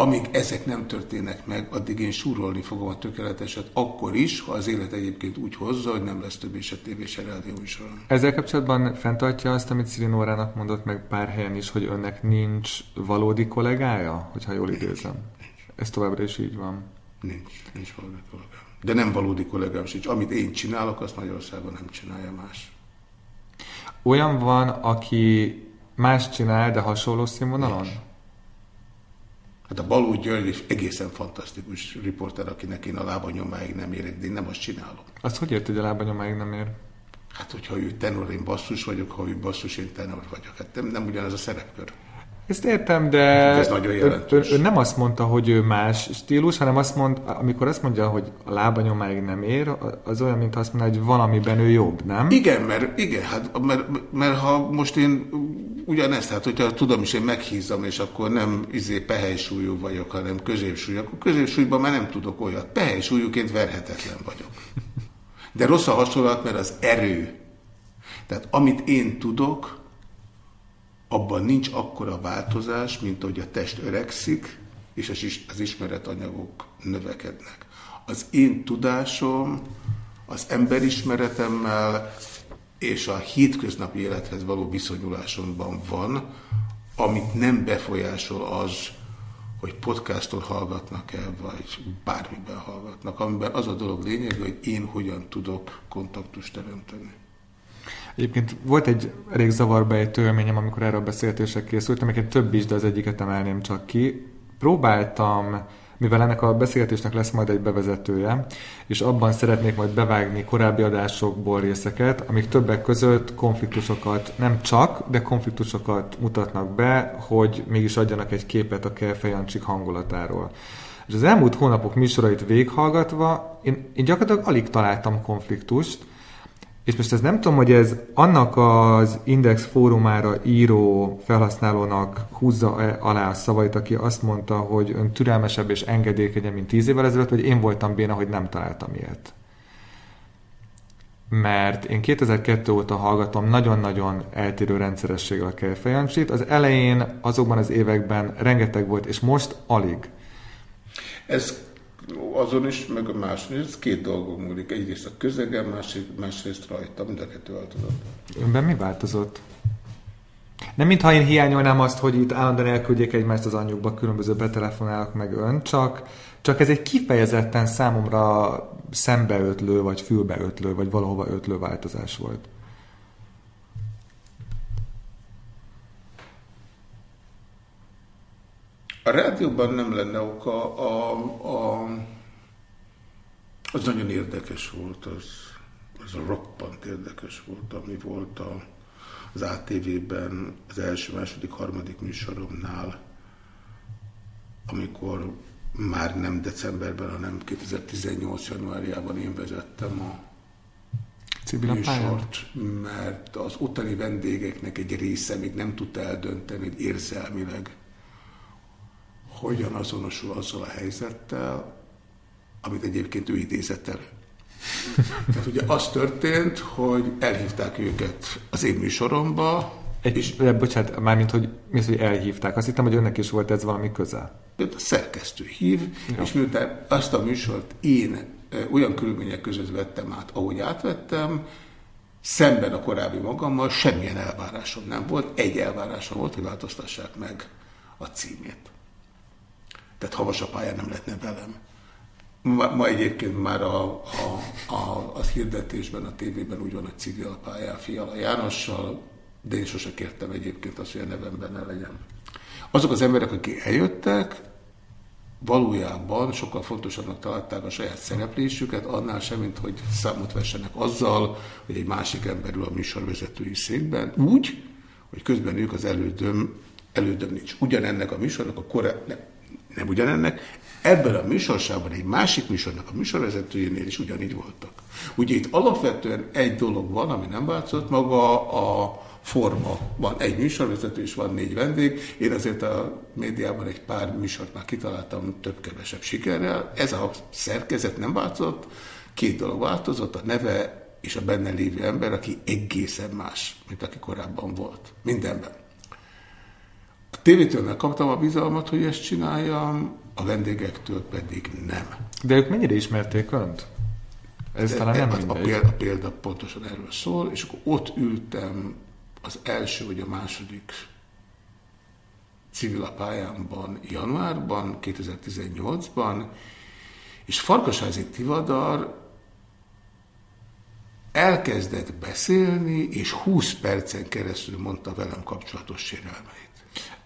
[SPEAKER 3] Amíg ezek nem történnek meg, addig én súrolni fogom a tökéleteset, akkor is, ha az élet egyébként úgy hozza, hogy nem lesz többé se tévé se rádió műsoron.
[SPEAKER 1] Ezzel kapcsolatban fenntartja azt, amit Sziri Nórának mondott meg pár helyen is, hogy önnek nincs valódi kollégája, hogyha jól idézem. Ez továbbra is így van.
[SPEAKER 3] Nincs, nincs valódi kollégám. De nem valódi kollégám sincs. Amit én csinálok, azt Magyarországon nem csinálja más.
[SPEAKER 1] Olyan van, aki más csinál, de hasonló színvonalon? Nincs.
[SPEAKER 3] Hát a Baló György egészen fantasztikus riporter, akinek én a lábanyomáig nem érek, de én nem azt csinálom.
[SPEAKER 1] Azt hogy ért, hogy a lábanyomáig nem ér?
[SPEAKER 3] Hát, hogyha ő tenor, én basszus vagyok, ha ő basszus, én tenor vagyok. Hát nem, nem ugyanaz a szerepkör.
[SPEAKER 1] Ezt értem, de
[SPEAKER 3] ez nagyon jelentős.
[SPEAKER 1] Ő, ő, nem azt mondta, hogy ő más stílus, hanem azt mond, amikor azt mondja, hogy a lábanyomáig nem ér, az olyan, mint azt mondja, hogy valamiben ő jobb, nem?
[SPEAKER 3] Igen, mert, igen, hát, mert, mert ha most én ugyanezt, hát hogyha tudom is, én meghízom, és akkor nem izé pehely vagyok, hanem középsúlyú, akkor középsúlyban már nem tudok olyat. Pehely verhetetlen vagyok. De rossz a hasonlat, mert az erő. Tehát amit én tudok, abban nincs akkora változás, mint hogy a test öregszik, és az ismeretanyagok növekednek. Az én tudásom az emberismeretemmel és a hétköznapi élethez való viszonyulásomban van, amit nem befolyásol az, hogy podcaston hallgatnak-e, vagy bármiben hallgatnak, amiben az a dolog lényeg, hogy én hogyan tudok kontaktust teremteni.
[SPEAKER 1] Egyébként volt egy elég ejtő élményem, amikor erről beszéltések készültem, egy több is, de az egyiket emelném csak ki. próbáltam mivel ennek a beszélgetésnek lesz majd egy bevezetője, és abban szeretnék majd bevágni korábbi adásokból részeket, amik többek között konfliktusokat, nem csak, de konfliktusokat mutatnak be, hogy mégis adjanak egy képet a Kelfejancsik hangulatáról. És az elmúlt hónapok műsorait véghallgatva én, én gyakorlatilag alig találtam konfliktust, és most ez nem tudom, hogy ez annak az Index fórumára író felhasználónak húzza alá a szavait, aki azt mondta, hogy ön türelmesebb és engedékenyebb, mint tíz évvel ezelőtt, vagy én voltam béna, hogy nem találtam ilyet. Mert én 2002 óta hallgatom nagyon-nagyon eltérő rendszerességgel a Kejfejancsit. Az elején, azokban az években rengeteg volt, és most alig.
[SPEAKER 3] Ez azon is, meg a másrészt, ez két dolgon múlik. Egyrészt a közegen, másrészt, másrészt rajta, mind a kettő változott.
[SPEAKER 1] Önben mi változott? Nem mintha én hiányolnám azt, hogy itt állandóan elküldjék egymást az anyjukba, különböző betelefonálok meg ön, csak, csak ez egy kifejezetten számomra szembeötlő, vagy fülbeötlő, vagy valahova ötlő változás volt.
[SPEAKER 3] A rádióban nem lenne oka, a, a, az nagyon érdekes volt, az, az roppant érdekes volt, ami volt a, az ATV-ben az első, második, harmadik műsoromnál, amikor már nem decemberben, hanem 2018. januárjában én vezettem a
[SPEAKER 1] Civil műsort,
[SPEAKER 3] mert az ottani vendégeknek egy része még nem tudta eldönteni, érzelmileg hogyan azonosul azzal a helyzettel, amit egyébként ő idézett elő. Tehát ugye az történt, hogy elhívták őket az én műsoromba,
[SPEAKER 1] egy, és, de, bocsánat, mármint, hogy mi az, hogy elhívták. Azt hittem, hogy önnek is volt ez valami közel.
[SPEAKER 3] A szerkesztő hív, ja. és miután azt a műsort én olyan körülmények között vettem át, ahogy átvettem, szemben a korábbi magammal semmilyen elvárásom nem volt. Egy elvárásom volt, hogy változtassák meg a címét. Tehát havas a pályán nem lehetne velem. Ma, ma egyébként már a, a, a, a hirdetésben, a tévében úgy van, hogy civil pályán Fiala Jánossal, de én sose kértem egyébként azt, hogy a nevem benne legyen. Azok az emberek, akik eljöttek, valójában sokkal fontosabbnak találták a saját szereplésüket, annál sem, mint hogy számot vessenek azzal, hogy egy másik ember ül a műsorvezetői székben, úgy, hogy közben ők az elődöm, elődöm nincs. Ugyanennek a műsornak a kore, nem, ugyanennek, ebben a műsorsában egy másik műsornak a műsorvezetőjénél is ugyanígy voltak. Ugye itt alapvetően egy dolog van, ami nem változott, maga a forma. Van egy műsorvezető és van négy vendég. Én azért a médiában egy pár műsort már kitaláltam több-kevesebb sikerrel. Ez a szerkezet nem változott. Két dolog változott, a neve és a benne lévő ember, aki egészen más, mint aki korábban volt. Mindenben. A tévétől megkaptam a bizalmat, hogy ezt csináljam, a vendégektől pedig nem.
[SPEAKER 1] De ők mennyire ismerték Önt? Ez talán nem
[SPEAKER 3] a, a, példa, a példa pontosan erről szól, és akkor ott ültem az első vagy a második civil pályámban januárban, 2018-ban, és Farkasházi Tivadar elkezdett beszélni, és 20 percen keresztül mondta velem kapcsolatos sérelmeit.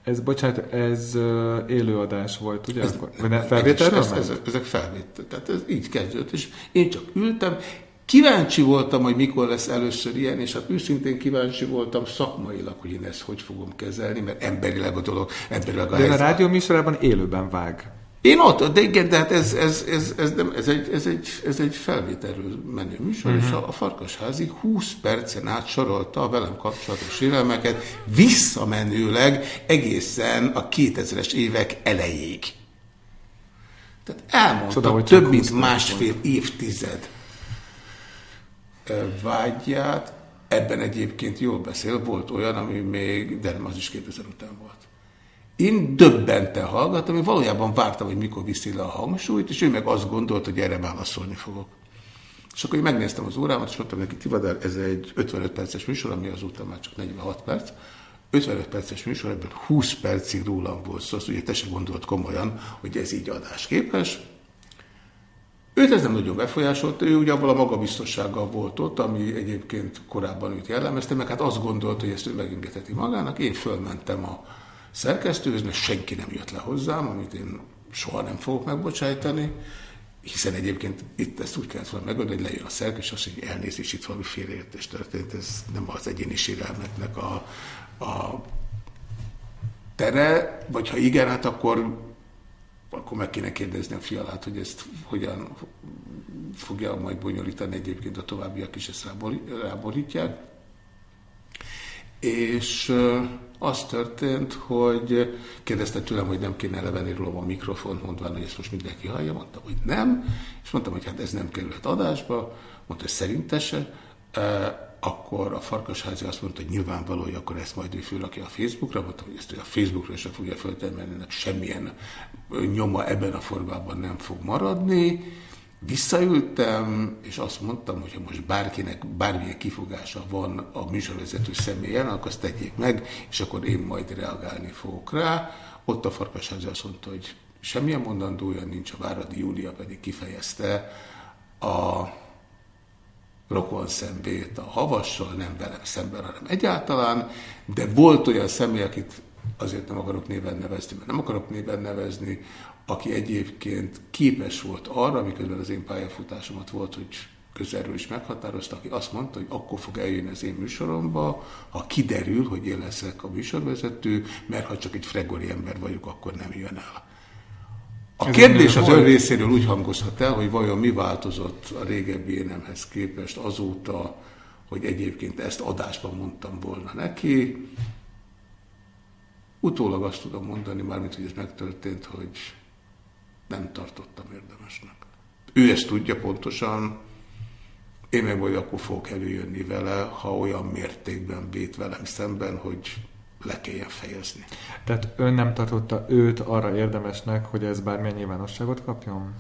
[SPEAKER 1] Ez, bocsánat, ez uh, élőadás volt, ugye? Ez,
[SPEAKER 3] Vagy ne, felvételről ez, ez, Ezek felvétel. Tehát ez így kezdődött, és én csak ültem, Kíváncsi voltam, hogy mikor lesz először ilyen, és hát őszintén kíváncsi voltam szakmailag, hogy én ezt hogy fogom kezelni, mert emberileg a dolog, emberileg
[SPEAKER 1] a De a rádió műsorában élőben vág.
[SPEAKER 3] Én ott, de igen, de hát ez, ez, ez, ez, nem, ez, egy, ez, egy, ez egy felvételről menő műsor, uh-huh. és mhm. a, a Farkasházi 20 percen át sorolta a velem kapcsolatos sérelmeket visszamenőleg egészen a 2000-es évek elejéig. Tehát elmondta Csoda, több mint másfél évtized vágyját, ebben egyébként jól beszél, volt olyan, ami még, de nem az is 2000 után volt. Én döbbenten hallgattam, én valójában vártam, hogy mikor viszi le a hangsúlyt, és ő meg azt gondolt, hogy erre válaszolni fogok. És akkor én megnéztem az órámat, és mondtam neki, Tivadar, ez egy 55 perces műsor, ami azóta már csak 46 perc. 55 perces műsor, ebből 20 percig rólam volt szó, szóval ugye te se gondolt komolyan, hogy ez így adásképes. Őt ez nem nagyon befolyásolt, ő ugye abban a magabiztossággal volt ott, ami egyébként korábban őt jellemezte, meg hát azt gondolt, hogy ezt ő megengedheti magának. Én fölmentem a szerkesztőhöz, mert senki nem jött le hozzám, amit én soha nem fogok megbocsájtani, hiszen egyébként itt ezt úgy kellett volna megoldani, hogy lejön a szerk, és azt mondja, hogy elnézést, itt valami félreértés történt, ez nem az egyéni sérelmeknek a, a tere, vagy ha igen, hát akkor, akkor meg kéne kérdezni a fialát, hogy ezt hogyan fogja majd bonyolítani egyébként a továbbiak is ezt ráborítják. És az történt, hogy kérdezte tőlem, hogy nem kéne levenni rólam a mikrofont, mondván, hogy ezt most mindenki hallja. Mondtam, hogy nem, és mondtam, hogy hát ez nem került adásba. Mondta, hogy szerintese. Akkor a Farkasházi azt mondta, hogy nyilvánvaló, hogy akkor ezt majd ő fölrakja a Facebookra. Mondtam, hogy ezt ő a Facebookra sem fogja föltenni, mert ennek semmilyen nyoma ebben a formában nem fog maradni. Visszaültem, és azt mondtam, hogy ha most bárkinek bármilyen kifogása van a műsorvezető személyen, akkor azt tegyék meg, és akkor én majd reagálni fogok rá. Ott a Farkasházi azt mondta, hogy semmilyen mondandója nincs, a Váradi Júlia pedig kifejezte a rokon szembét a havassal, nem velem szemben, hanem egyáltalán, de volt olyan személy, akit azért nem akarok néven nevezni, mert nem akarok néven nevezni, aki egyébként képes volt arra, miközben az én pályafutásomat volt, hogy közelről is meghatározta, aki azt mondta, hogy akkor fog eljönni az én műsoromba, ha kiderül, hogy én leszek a műsorvezető, mert ha csak egy fregori ember vagyok, akkor nem jön el. A kérdés az ön részéről úgy hangozhat el, hogy vajon mi változott a régebbi énemhez képest azóta, hogy egyébként ezt adásban mondtam volna neki. Utólag azt tudom mondani, mármint, hogy ez megtörtént, hogy nem tartottam érdemesnek. Ő ezt tudja pontosan, én meg majd akkor fogok előjönni vele, ha olyan mértékben vét velem szemben, hogy le kelljen fejezni.
[SPEAKER 1] Tehát ön nem tartotta őt arra érdemesnek, hogy ez bármilyen nyilvánosságot kapjon?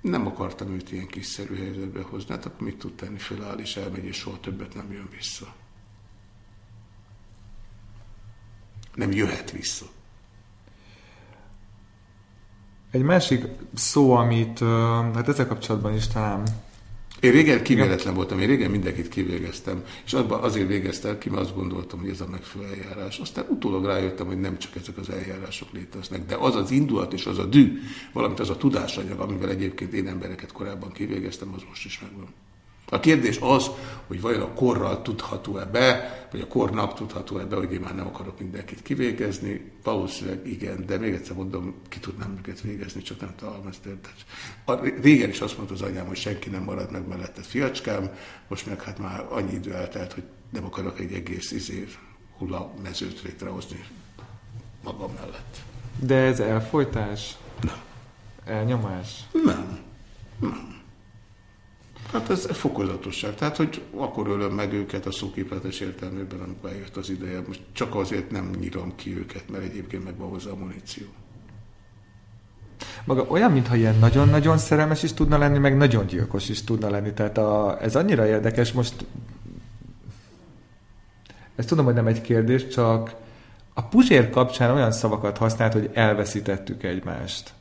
[SPEAKER 3] Nem akartam őt ilyen kiszerű helyzetbe hozni, hát akkor mit tud tenni, föláll és elmegy, és soha többet nem jön vissza. Nem jöhet vissza.
[SPEAKER 1] Egy másik szó, amit hát ezzel kapcsolatban is talán
[SPEAKER 3] én régen kivéletlen voltam, én régen mindenkit kivégeztem, és abban azért végeztem ki, mert azt gondoltam, hogy ez a megfelelő eljárás. Aztán utólag rájöttem, hogy nem csak ezek az eljárások léteznek, de az az indulat és az a dű, valamint az a tudásanyag, amivel egyébként én embereket korábban kivégeztem, az most is megvan. A kérdés az, hogy vajon a korral tudható-e be, vagy a kornak tudható-e be, hogy én már nem akarok mindenkit kivégezni. Valószínűleg igen, de még egyszer mondom, ki tudnám őket végezni, csak nem találom ezt érdekes. Régen is azt mondta az anyám, hogy senki nem marad meg mellette fiacskám, most meg hát már annyi idő eltelt, hogy nem akarok egy egész izér hulla mezőt létrehozni magam mellett.
[SPEAKER 1] De ez elfolytás?
[SPEAKER 3] Nem.
[SPEAKER 1] Elnyomás?
[SPEAKER 3] Nem. Nem. Hát ez fokozatosság. Tehát, hogy akkor ölöm meg őket a szóképletes értelmében, amikor eljött az ideje. Most csak azért nem nyírom ki őket, mert egyébként meg van hozzá a muníció.
[SPEAKER 1] Maga olyan, mintha ilyen nagyon-nagyon szerelmes is tudna lenni, meg nagyon gyilkos is tudna lenni. Tehát a, ez annyira érdekes, most ezt tudom, hogy nem egy kérdés, csak a Puzsér kapcsán olyan szavakat használt, hogy elveszítettük egymást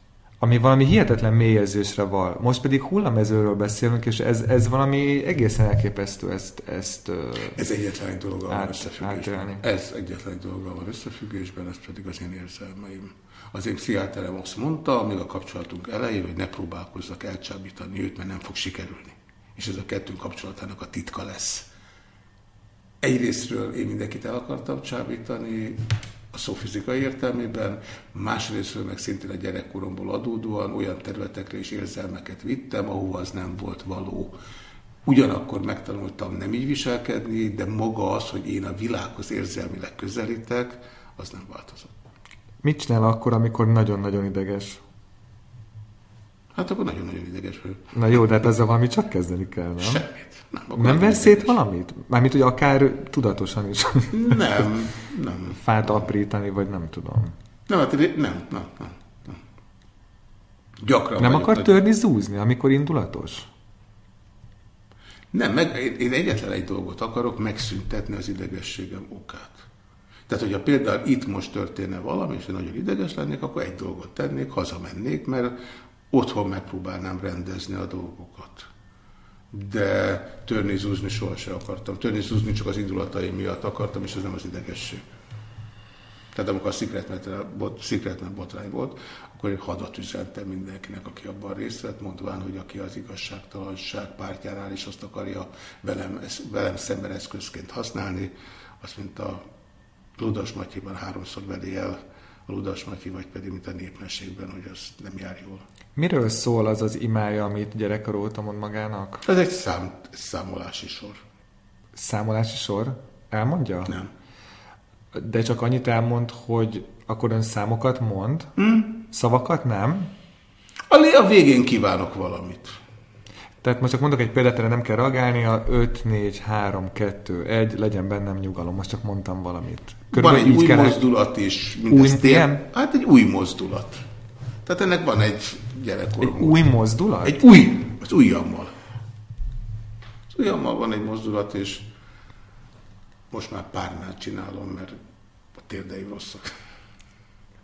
[SPEAKER 1] ami valami hihetetlen mélyezésre val. Most pedig hullamezőről beszélünk, és ez, ez valami egészen elképesztő ezt, ezt
[SPEAKER 3] Ez egyetlen egy dologgal van összefüggésben. Ez egyetlen egy dologgal van összefüggésben, ez pedig az én érzelmeim. Az én pszichiáterem azt mondta, még a kapcsolatunk elején, hogy ne próbálkozzak elcsábítani őt, mert nem fog sikerülni. És ez a kettőnk kapcsolatának a titka lesz. Egyrésztről én mindenkit el akartam csábítani, a szó fizikai értelmében, másrésztről meg szintén a gyerekkoromból adódóan olyan területekre is érzelmeket vittem, ahova az nem volt való. Ugyanakkor megtanultam nem így viselkedni, de maga az, hogy én a világhoz érzelmileg közelítek, az nem változott.
[SPEAKER 1] Mit csinál akkor, amikor nagyon-nagyon ideges?
[SPEAKER 3] Hát akkor nagyon-nagyon ideges vagyok.
[SPEAKER 1] Na jó, de hát ezzel valami csak kezdeni kell, nem?
[SPEAKER 3] Semmit.
[SPEAKER 1] Nem, nem vesz szét valamit? Mármint, hogy akár tudatosan is.
[SPEAKER 3] Nem, nem.
[SPEAKER 1] Fát aprítani, vagy nem tudom.
[SPEAKER 3] Nem, hát nem, nem, nem. nem. Gyakran
[SPEAKER 1] Nem akar törni, zúzni, amikor indulatos?
[SPEAKER 3] Nem, meg, én egyetlen egy dolgot akarok, megszüntetni az idegességem okát. Tehát, hogyha például itt most történne valami, és én nagyon ideges lennék, akkor egy dolgot tennék, hazamennék, mert otthon megpróbálnám rendezni a dolgokat. de törni, zúzni sohasem akartam. Törni, zúzni csak az indulataim miatt akartam, és ez nem az idegesség. Tehát amikor a Secretnet botrány volt, akkor én hadat üzentem mindenkinek, aki abban részt vett, mondván, hogy aki az igazságtalanság pártjánál is azt akarja velem, velem szemben eszközként használni, azt mint a Ludas Matyiban háromszor veli el a Ludas Matyi, vagy pedig mint a népmeségben, hogy az nem jár jól.
[SPEAKER 1] Miről szól az az imája, amit gyerekkor óta mond magának?
[SPEAKER 3] Ez egy szám, számolási sor.
[SPEAKER 1] Számolási sor? Elmondja?
[SPEAKER 3] Nem.
[SPEAKER 1] De csak annyit elmond, hogy akkor ön számokat mond, hmm? szavakat nem?
[SPEAKER 3] A, a végén kívánok valamit.
[SPEAKER 1] Tehát most csak mondok egy példát, erre nem kell reagálni, a 5, 4, 3, 2, 1, legyen bennem nyugalom, most csak mondtam valamit.
[SPEAKER 3] Körülbelül van egy új kell... mozdulat is.
[SPEAKER 1] Új, ilyen?
[SPEAKER 3] Hát egy új mozdulat. Tehát ennek van egy gyerekkorom.
[SPEAKER 1] Egy új mozdulat?
[SPEAKER 3] Egy új, az ujjammal. Az ujjammal van egy mozdulat, és most már párnál csinálom, mert a térdeim rosszak.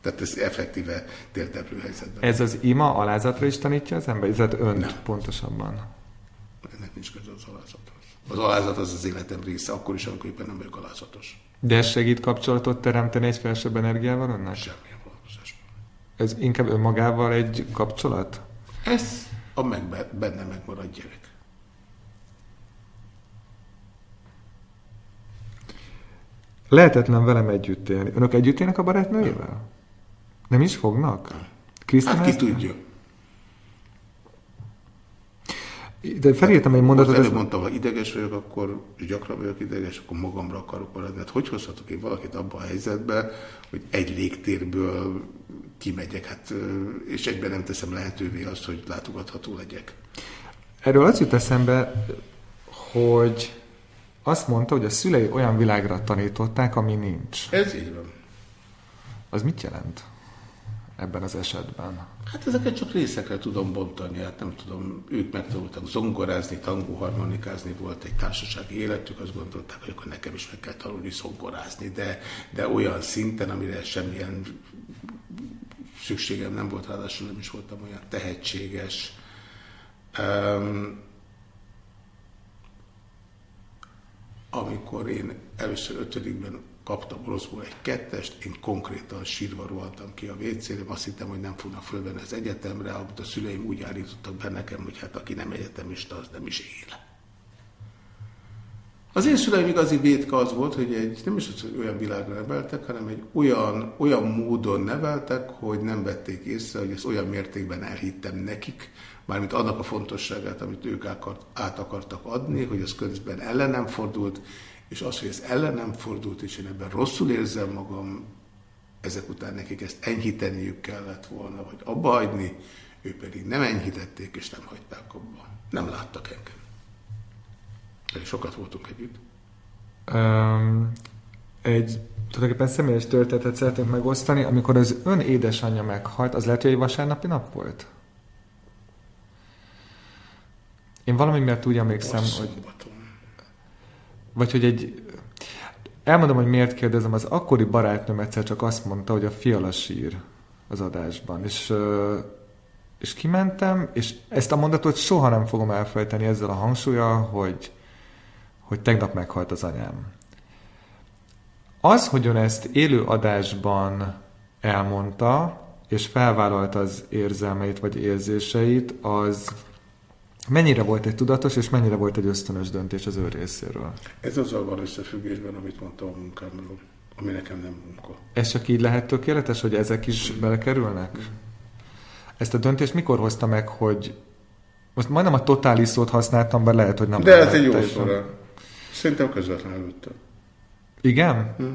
[SPEAKER 3] Tehát ez effektíve térdeplő helyzetben.
[SPEAKER 1] Ez az ima alázatra is tanítja az ember? Ez önt Nem. pontosabban?
[SPEAKER 3] Ennek nincs köze az alázathoz. Az alázat az az életem része, akkor is, amikor éppen nem vagyok alázatos.
[SPEAKER 1] De ez segít kapcsolatot teremteni egy felsőbb energiával önnek?
[SPEAKER 3] Vonatkozás.
[SPEAKER 1] Ez inkább önmagával egy kapcsolat?
[SPEAKER 3] Ez a meg, benne megmaradt gyerek.
[SPEAKER 1] Lehetetlen velem együtt élni. Önök együtt élnek a barátnőjével? Nem is fognak?
[SPEAKER 3] Krisztán hát ki tudja.
[SPEAKER 1] De felírtam egy mondatot.
[SPEAKER 3] Előbb mondtam, ha ideges vagyok, akkor, és gyakran vagyok ideges, akkor magamra akarok maradni. Hát hogy hozhatok én valakit abba a helyzetbe, hogy egy légtérből kimegyek, hát, és egyben nem teszem lehetővé azt, hogy látogatható legyek.
[SPEAKER 1] Erről az jut eszembe, hogy azt mondta, hogy a szülei olyan világra tanították, ami nincs.
[SPEAKER 3] Ez így van.
[SPEAKER 1] Az mit jelent ebben az esetben?
[SPEAKER 3] Hát ezeket csak részekre tudom bontani, hát nem tudom, ők megtanultak zongorázni, tangóharmonikázni, volt egy társasági életük, azt gondolták, hogy akkor nekem is meg kell tanulni zongorázni, de, de olyan szinten, amire semmilyen szükségem nem volt, ráadásul nem is voltam olyan tehetséges. Um, amikor én először ötödikben kaptam oroszból egy kettest, én konkrétan sírva rohantam ki a WC-re, azt hittem, hogy nem fognak fölvenni az egyetemre, amit a szüleim úgy állítottak be nekem, hogy hát aki nem egyetemista, az nem is él. Az én szüleim igazi védka az volt, hogy egy, nem is az, hogy olyan világra neveltek, hanem egy olyan, olyan módon neveltek, hogy nem vették észre, hogy ezt olyan mértékben elhittem nekik, mármint annak a fontosságát, amit ők át akartak adni, hogy az közben ellenem fordult, és az, hogy ez ellenem fordult, és én ebben rosszul érzem magam, ezek után nekik ezt enyhíteniük kellett volna, vagy abba hagyni, ők pedig nem enyhítették, és nem hagyták abba. Nem láttak engem. Sokat voltunk együtt.
[SPEAKER 1] Um, egy tulajdonképpen személyes történetet szeretnék megosztani. Amikor az ön édesanyja meghalt, az lehet, hogy egy vasárnapi nap volt? Én valami miatt úgy emlékszem, hogy... Vagy hogy egy... Elmondom, hogy miért kérdezem, az akkori barátnőm egyszer csak azt mondta, hogy a fiala sír az adásban, és, és kimentem, és ezt a mondatot soha nem fogom elfelejteni ezzel a hangsúlyal, hogy, hogy tegnap meghalt az anyám. Az, hogy ön ezt élő adásban elmondta, és felvállalta az érzelmeit vagy érzéseit, az Mennyire volt egy tudatos, és mennyire volt egy ösztönös döntés az ő részéről?
[SPEAKER 3] Ez azzal van összefüggésben, amit mondtam a munkámról, ami nekem nem munka.
[SPEAKER 1] Ez csak így lehet tökéletes, hogy ezek is belekerülnek? Ezt a döntést mikor hozta meg, hogy most majdnem a totális szót használtam, bár lehet, hogy nem.
[SPEAKER 3] De ez egy jó szó. Szerintem közvetlenül előtte.
[SPEAKER 1] Igen? Hm.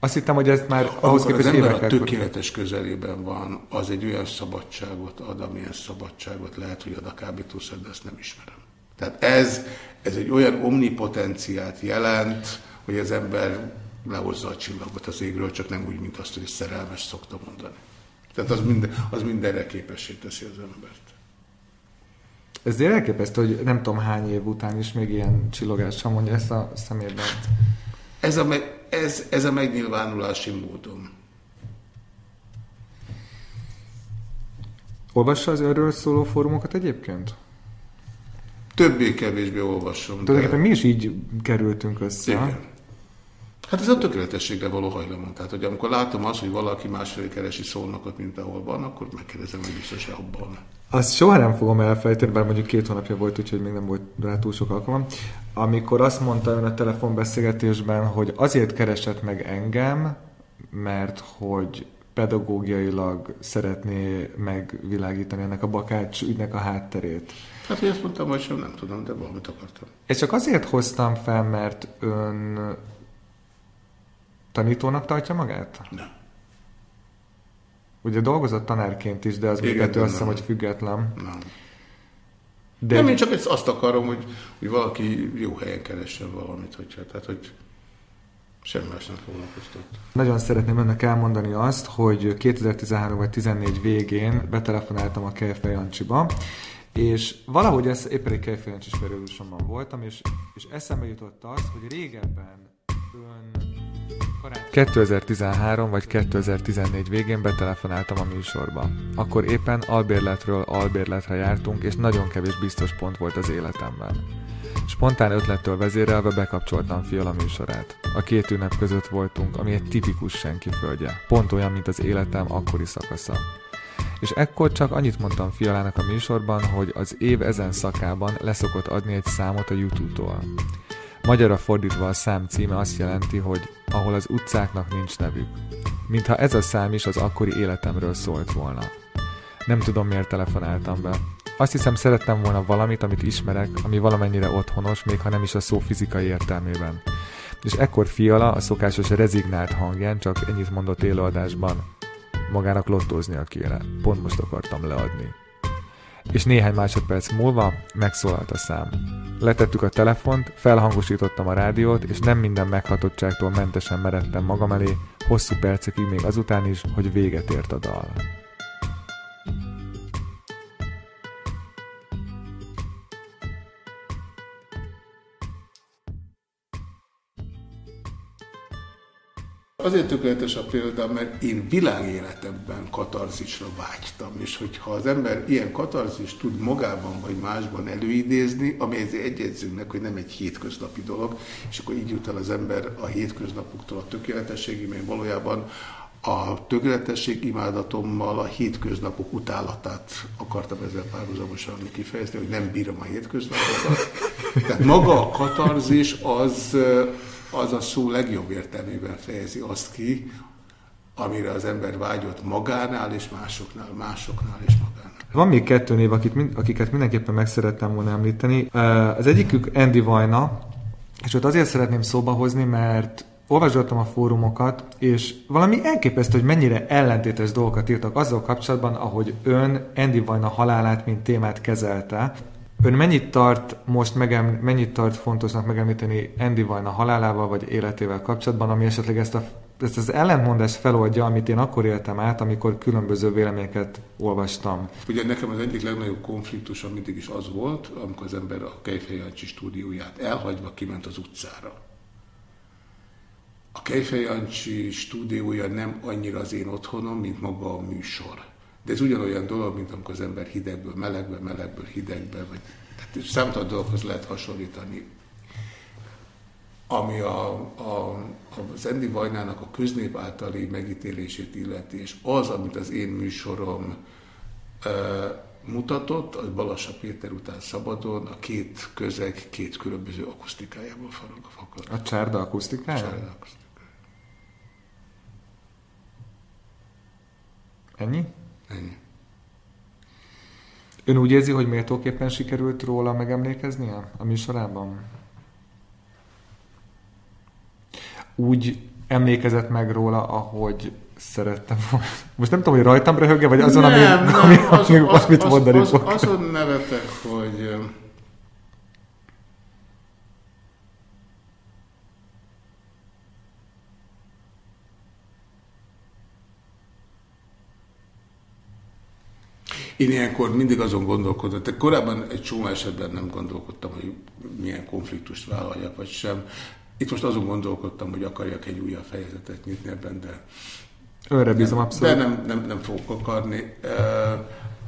[SPEAKER 1] Azt hittem, hogy ez már Amikor ahhoz képest
[SPEAKER 3] az ember a tökéletes közelében van, az egy olyan szabadságot ad, amilyen szabadságot lehet, hogy ad a kábítószer, de ezt nem ismerem. Tehát ez, ez egy olyan omnipotenciát jelent, hogy az ember lehozza a csillagot az égről, csak nem úgy, mint azt, hogy szerelmes szokta mondani. Tehát az, minden, az mindenre képessé teszi az embert.
[SPEAKER 1] Ez elképesztő, hogy nem tudom hány év után is még ilyen csillogással mondja ezt a szemében.
[SPEAKER 3] Ez a, ez, ez a megnyilvánulási módom.
[SPEAKER 1] Olvassa az erről szóló fórumokat egyébként?
[SPEAKER 3] többé-kevésbé olvasom.
[SPEAKER 1] Tulajdonképpen mi is így kerültünk össze.
[SPEAKER 3] Igen. Hát ez a tökéletességre való hajlamon. Tehát, hogy amikor látom azt, hogy valaki másfelé keresi szónokat, mint ahol van, akkor megkérdezem, hogy biztos-e abban.
[SPEAKER 1] Azt soha nem fogom elfelejteni, bár mondjuk két hónapja volt, úgyhogy még nem volt rá túl sok alkalom. Amikor azt mondta ön a telefonbeszélgetésben, hogy azért keresett meg engem, mert hogy pedagógiailag szeretné megvilágítani ennek a bakács ügynek a hátterét.
[SPEAKER 3] Hát, hogy azt mondtam, hogy sem nem tudom, de valamit akartam.
[SPEAKER 1] És csak azért hoztam fel, mert ön tanítónak tartja magát?
[SPEAKER 3] Nem.
[SPEAKER 1] Ugye dolgozott tanárként is, de az még ettől azt hiszem, hogy független.
[SPEAKER 3] Nem.
[SPEAKER 1] De
[SPEAKER 3] Nem, én csak ezt azt akarom, hogy, hogy valaki jó helyen keressen valamit, hogyha, tehát, hogy semmi más nem foglalkoztat.
[SPEAKER 1] Nagyon szeretném önnek elmondani azt, hogy 2013 vagy 14 végén betelefonáltam a Kejfej Jancsiba, és valahogy ez éppen egy Kejfej Jancsis periódusomban voltam, és, és eszembe jutott az, hogy régebben ön. 2013 vagy 2014 végén betelefonáltam a műsorba. Akkor éppen albérletről albérletre jártunk, és nagyon kevés biztos pont volt az életemben. Spontán ötlettől vezérelve bekapcsoltam Fiala műsorát. A két ünnep között voltunk, ami egy tipikus senki földje. Pont olyan, mint az életem akkori szakasza. És ekkor csak annyit mondtam Fialának a műsorban, hogy az év ezen szakában leszokott adni egy számot a YouTube-tól. Magyarra fordítva a szám címe azt jelenti, hogy ahol az utcáknak nincs nevük. Mintha ez a szám is az akkori életemről szólt volna. Nem tudom, miért telefonáltam be. Azt hiszem, szerettem volna valamit, amit ismerek, ami valamennyire otthonos, még ha nem is a szó fizikai értelmében. És ekkor Fiala a szokásos rezignált hangján csak ennyit mondott élőadásban. Magának lottóznia kéne. Pont most akartam leadni. És néhány másodperc múlva megszólalt a szám. Letettük a telefont, felhangosítottam a rádiót, és nem minden meghatottságtól mentesen meredtem magam elé, hosszú percekig még azután is, hogy véget ért a dal.
[SPEAKER 3] Azért tökéletes a példa, mert én világéletemben katarzisra vágytam, és hogyha az ember ilyen katarzis tud magában vagy másban előidézni, ami meg, hogy nem egy hétköznapi dolog, és akkor így jut el az ember a hétköznapoktól a tökéletességig, mert valójában a tökéletesség imádatommal a hétköznapok utálatát akartam ezzel párhuzamosan kifejezni, hogy nem bírom a hétköznapokat. Tehát maga a katarzis az, az a szó legjobb értelmében fejezi azt ki, amire az ember vágyott magánál és másoknál, másoknál és magánál.
[SPEAKER 1] Van még kettő név, akit, akiket mindenképpen meg szerettem volna említeni. Az egyikük Andy Vajna, és ott azért szeretném szóba hozni, mert olvasgattam a fórumokat, és valami elképesztő, hogy mennyire ellentétes dolgokat írtak azzal kapcsolatban, ahogy ön Andy Vajna halálát, mint témát kezelte. Ön mennyit tart most megem, mennyit tart fontosnak megemlíteni Andy Vajna halálával vagy életével kapcsolatban, ami esetleg ezt, a, ezt az ellentmondást feloldja, amit én akkor éltem át, amikor különböző véleményeket olvastam.
[SPEAKER 3] Ugye nekem az egyik legnagyobb konfliktusom mindig is az volt, amikor az ember a Kejfej Jancsi stúdióját elhagyva kiment az utcára. A Kejfej Jancsi stúdiója nem annyira az én otthonom, mint maga a műsor. De ez ugyanolyan dolog, mint amikor az ember hidegből melegbe, melegből hidegbe, vagy tehát számtalan dolgokhoz lehet hasonlítani. Ami a, a, az Endi Vajnának a köznép általi megítélését illeti, és az, amit az én műsorom e, mutatott, az Balassa Péter után szabadon a két közeg két különböző akusztikájából farag a fakad.
[SPEAKER 1] A csárda akusztikája?
[SPEAKER 3] Csárda akusztikája.
[SPEAKER 1] Ennyi?
[SPEAKER 3] Ennyi.
[SPEAKER 1] Ön úgy érzi, hogy méltóképpen sikerült róla megemlékeznie a műsorában? Úgy emlékezett meg róla, ahogy szerettem volna. Most nem tudom, hogy rajtam röhögge, vagy azon, ami,
[SPEAKER 3] nem, nem,
[SPEAKER 1] ami,
[SPEAKER 3] az,
[SPEAKER 1] ami,
[SPEAKER 3] az,
[SPEAKER 1] amit
[SPEAKER 3] az,
[SPEAKER 1] mondani
[SPEAKER 3] az,
[SPEAKER 1] fog.
[SPEAKER 3] azon nevetek, hogy Én ilyenkor mindig azon gondolkodom, de korábban egy csomó esetben nem gondolkodtam, hogy milyen konfliktust vállaljak, vagy sem. Itt most azon gondolkodtam, hogy akarjak egy újabb fejezetet nyitni ebben, de
[SPEAKER 1] Önre bízom abszolút.
[SPEAKER 3] De nem, nem, nem fogok akarni.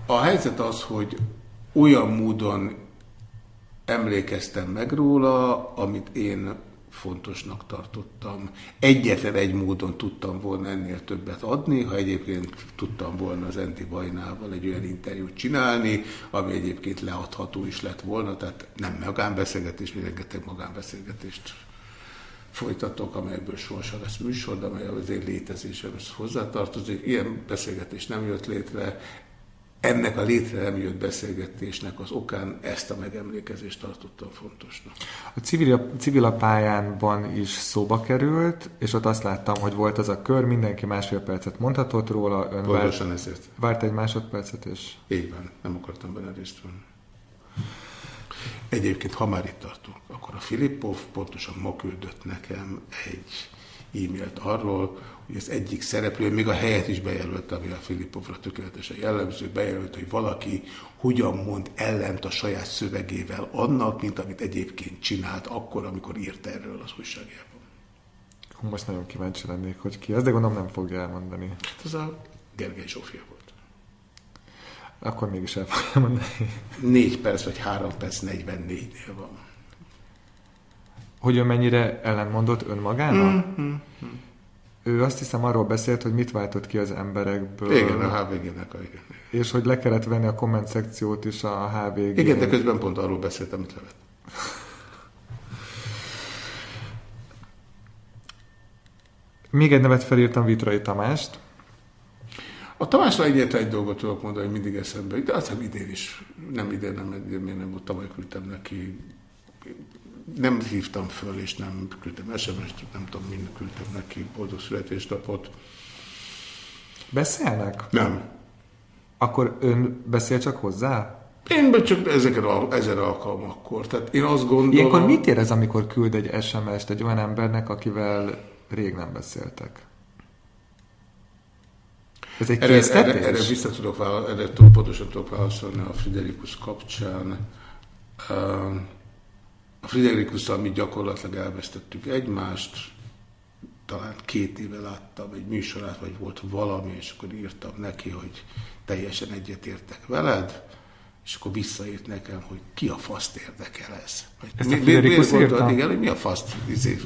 [SPEAKER 3] A helyzet az, hogy olyan módon emlékeztem meg róla, amit én fontosnak tartottam. Egyetlen egy módon tudtam volna ennél többet adni, ha egyébként tudtam volna az Enti Bajnával egy olyan interjút csinálni, ami egyébként leadható is lett volna, tehát nem magánbeszélgetés, mi rengeteg magánbeszélgetést folytatok, amelyekből sohasem lesz műsor, de amely az én létezésemhez hozzátartozik. Ilyen beszélgetés nem jött létre, ennek a létre nem jött beszélgetésnek az okán ezt a megemlékezést tartottam fontosnak.
[SPEAKER 1] A civil, civil pályánban is szóba került, és ott azt láttam, hogy volt az a kör, mindenki másfél percet mondhatott róla.
[SPEAKER 3] Ön Pontosan várt, ezért.
[SPEAKER 1] Várt egy másodpercet, és...
[SPEAKER 3] Így van, nem akartam benne részt venni. Egyébként, ha már itt tartunk, akkor a Filippov pontosan ma küldött nekem egy e-mailt arról, hogy az egyik szereplő, még a helyet is bejelölt, ami a Filippovra tökéletesen jellemző, bejelölt, hogy valaki hogyan mond ellent a saját szövegével annak, mint amit egyébként csinált akkor, amikor írt erről az újságjában.
[SPEAKER 1] Most nagyon kíváncsi lennék, hogy ki ez, de gondolom nem fogja elmondani.
[SPEAKER 3] Hát az a Gergely Zsófia volt.
[SPEAKER 1] Akkor mégis el fogja mondani.
[SPEAKER 3] 4 perc vagy 3 perc 44-nél van.
[SPEAKER 1] Hogy ő mennyire ellenmondott önmagának? Mm-hmm. Ő azt hiszem arról beszélt, hogy mit váltott ki az emberekből.
[SPEAKER 3] Igen, a HVG-nek. Igen.
[SPEAKER 1] És hogy le kellett venni a komment szekciót is a HVG.
[SPEAKER 3] Igen, de közben pont arról beszélt, amit levett.
[SPEAKER 1] Még egy nevet felírtam Vitrai Tamást.
[SPEAKER 3] A Tamásra egyetlen egy dolgot tudok mondani, hogy mindig eszembe, de azt hiszem idén is, nem idén, nem miért nem, tavaly küldtem neki, nem hívtam föl, és nem küldtem SMS-t, nem tudom, mind küldtem neki boldog születésnapot.
[SPEAKER 1] Beszélnek?
[SPEAKER 3] Nem.
[SPEAKER 1] Akkor ön beszél csak hozzá?
[SPEAKER 3] Én csak ezeken a, ezer alkalmakkor. Tehát én azt gondolom...
[SPEAKER 1] Ilyenkor mit érez, amikor küld egy SMS-t egy olyan embernek, akivel rég nem beszéltek? Ez egy erre,
[SPEAKER 3] erre, erre vissza tudok erre pontosan tudok válaszolni a Friderikus kapcsán. A Friderikusszal mi gyakorlatilag elvesztettük egymást, talán két éve láttam egy műsorát, vagy volt valami, és akkor írtam neki, hogy teljesen egyetértek veled, és akkor visszaírt nekem, hogy ki a faszt érdekel ez.
[SPEAKER 1] Ezt mi, a Friderikus
[SPEAKER 3] írta? Igen, hogy mi a faszt, izé,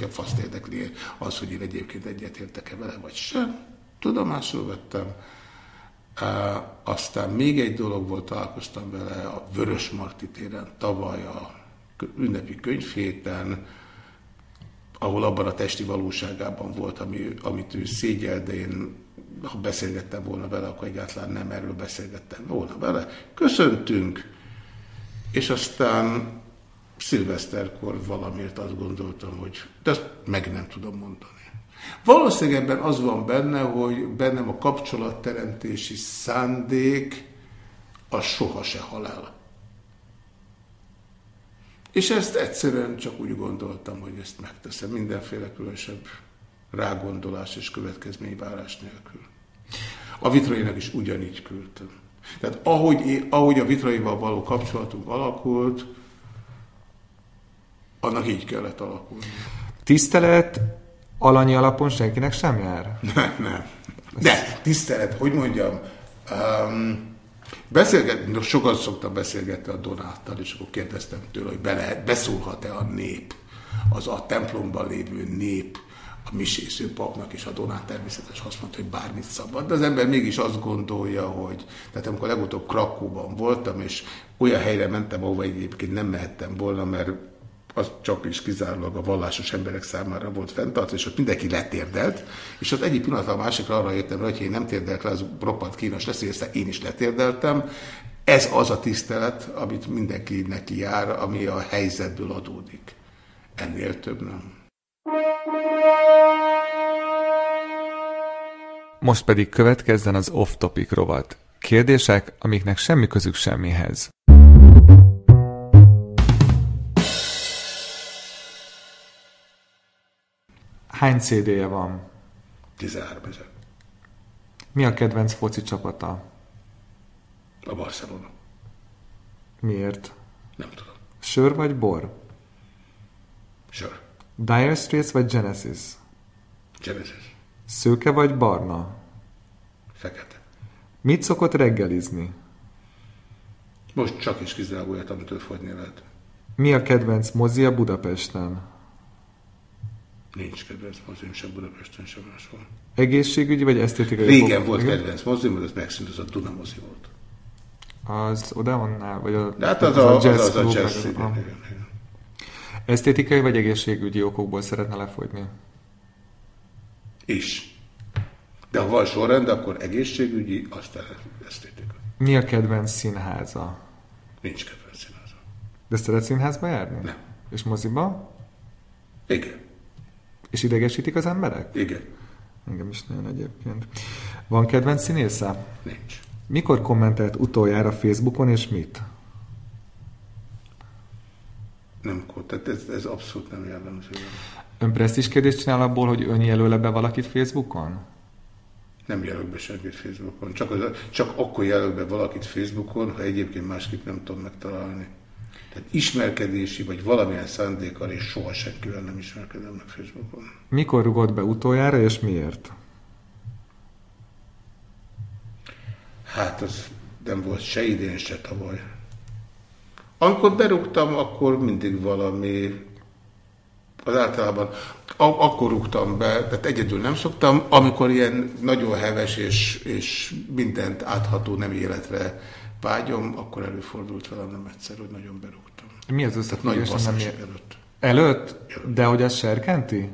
[SPEAKER 3] a faszt érdekli az, hogy én egyébként egyetértek-e vele, vagy sem tudomásul vettem. Aztán még egy dolog volt, találkoztam vele a Vörös Marti téren tavaly a ünnepi könyvhéten, ahol abban a testi valóságában volt, ami, amit ő szégyel, de én ha beszélgettem volna vele, akkor egyáltalán nem erről beszélgettem volna vele. Köszöntünk, és aztán szilveszterkor valamiért azt gondoltam, hogy de ezt meg nem tudom mondani. Valószínűleg ebben az van benne, hogy bennem a kapcsolatteremtési szándék az soha se halál. És ezt egyszerűen csak úgy gondoltam, hogy ezt megteszem, mindenféle különösebb rágondolás és következményvárás nélkül. A vitrainak is ugyanígy küldtem. Tehát ahogy, ahogy a vitraival való kapcsolatunk alakult, annak így kellett alakulni.
[SPEAKER 1] Tisztelet alanyi alapon senkinek sem jár?
[SPEAKER 3] Nem, nem. De, tisztelet, hogy mondjam, um, beszélgetni, sokat szoktam beszélgetni a Donáttal, és akkor kérdeztem tőle, hogy bele, beszólhat-e a nép, az a templomban lévő nép, a misésző papnak és a Donát természetes azt mondta, hogy bármit szabad. De az ember mégis azt gondolja, hogy, tehát amikor legutóbb Krakóban voltam, és olyan helyre mentem, ahova egyébként nem mehettem volna, mert az csak is kizárólag a vallásos emberek számára volt fenntartva, és ott mindenki letérdelt, és ott egyik pillanat a másikra arra jöttem, hogy én nem térdelt le, az roppant kínos lesz, és én is letérdeltem. Ez az a tisztelet, amit mindenki neki jár, ami a helyzetből adódik. Ennél több nem.
[SPEAKER 5] Most pedig következzen az off-topic rovat. Kérdések, amiknek semmi közük semmihez. Hány CD-je van?
[SPEAKER 3] 13 ezer.
[SPEAKER 1] Mi a kedvenc foci csapata?
[SPEAKER 3] A Barcelona.
[SPEAKER 1] Miért?
[SPEAKER 3] Nem tudom.
[SPEAKER 1] Sör vagy bor?
[SPEAKER 3] Sör.
[SPEAKER 1] Dire Straits vagy Genesis?
[SPEAKER 3] Genesis.
[SPEAKER 1] Szőke vagy barna?
[SPEAKER 3] Fekete.
[SPEAKER 1] Mit szokott reggelizni?
[SPEAKER 3] Most csak is kizárólag olyat, amitől fogyni lehet.
[SPEAKER 1] Mi a kedvenc mozi a Budapesten?
[SPEAKER 3] Nincs kedvenc mozim sem Budapesten, sem máshol.
[SPEAKER 1] Egészségügyi vagy esztétikai?
[SPEAKER 3] Régen volt
[SPEAKER 1] Igen?
[SPEAKER 3] kedvenc mozim, de az megszűnt, az a Duna mozi volt.
[SPEAKER 1] Az oda onnál? Vagy a,
[SPEAKER 3] De hát az, a, az, az a jazz,
[SPEAKER 1] meg
[SPEAKER 3] igen,
[SPEAKER 1] a-
[SPEAKER 3] igen, igen.
[SPEAKER 1] Esztétikai vagy egészségügyi okokból szeretne lefogyni?
[SPEAKER 3] Is. De ha van sorrend, akkor egészségügyi, aztán esztétika.
[SPEAKER 1] Mi a kedvenc színháza?
[SPEAKER 3] Nincs kedvenc színháza.
[SPEAKER 1] De szeret színházba járni?
[SPEAKER 3] Nem.
[SPEAKER 1] És moziba?
[SPEAKER 3] Igen,
[SPEAKER 1] És idegesítik az emberek?
[SPEAKER 3] igen,
[SPEAKER 1] Engem is nagyon egyébként. Van kedvenc színésze?
[SPEAKER 3] nincs.
[SPEAKER 1] Mikor kommentelt utoljára Facebookon, és mit?
[SPEAKER 3] Nem tehát ez, ez abszolút nem jellemző.
[SPEAKER 1] Ön presztiskedést csinál abból, hogy ön jelöle be valakit Facebookon?
[SPEAKER 3] Nem jelölök be senkit Facebookon. Csak, az, csak akkor jelölök be valakit Facebookon, ha egyébként másképp nem tudom megtalálni. Tehát ismerkedési vagy valamilyen szándékkal és soha senkivel nem ismerkedem meg Facebookon.
[SPEAKER 1] Mikor rugott be utoljára, és miért?
[SPEAKER 3] Hát az nem volt se idén, se tavaly. Amikor berúgtam, akkor mindig valami, az általában a- akkor rúgtam be, tehát egyedül nem szoktam, amikor ilyen nagyon heves és, és mindent átható nem életre vágyom, akkor előfordult velem nem egyszer, hogy nagyon berúgtam.
[SPEAKER 1] Mi az
[SPEAKER 3] Nagy
[SPEAKER 1] összefüggés? Nem
[SPEAKER 3] basszás
[SPEAKER 1] miért?
[SPEAKER 3] előtt.
[SPEAKER 1] Előtt? De hogy az serkenti?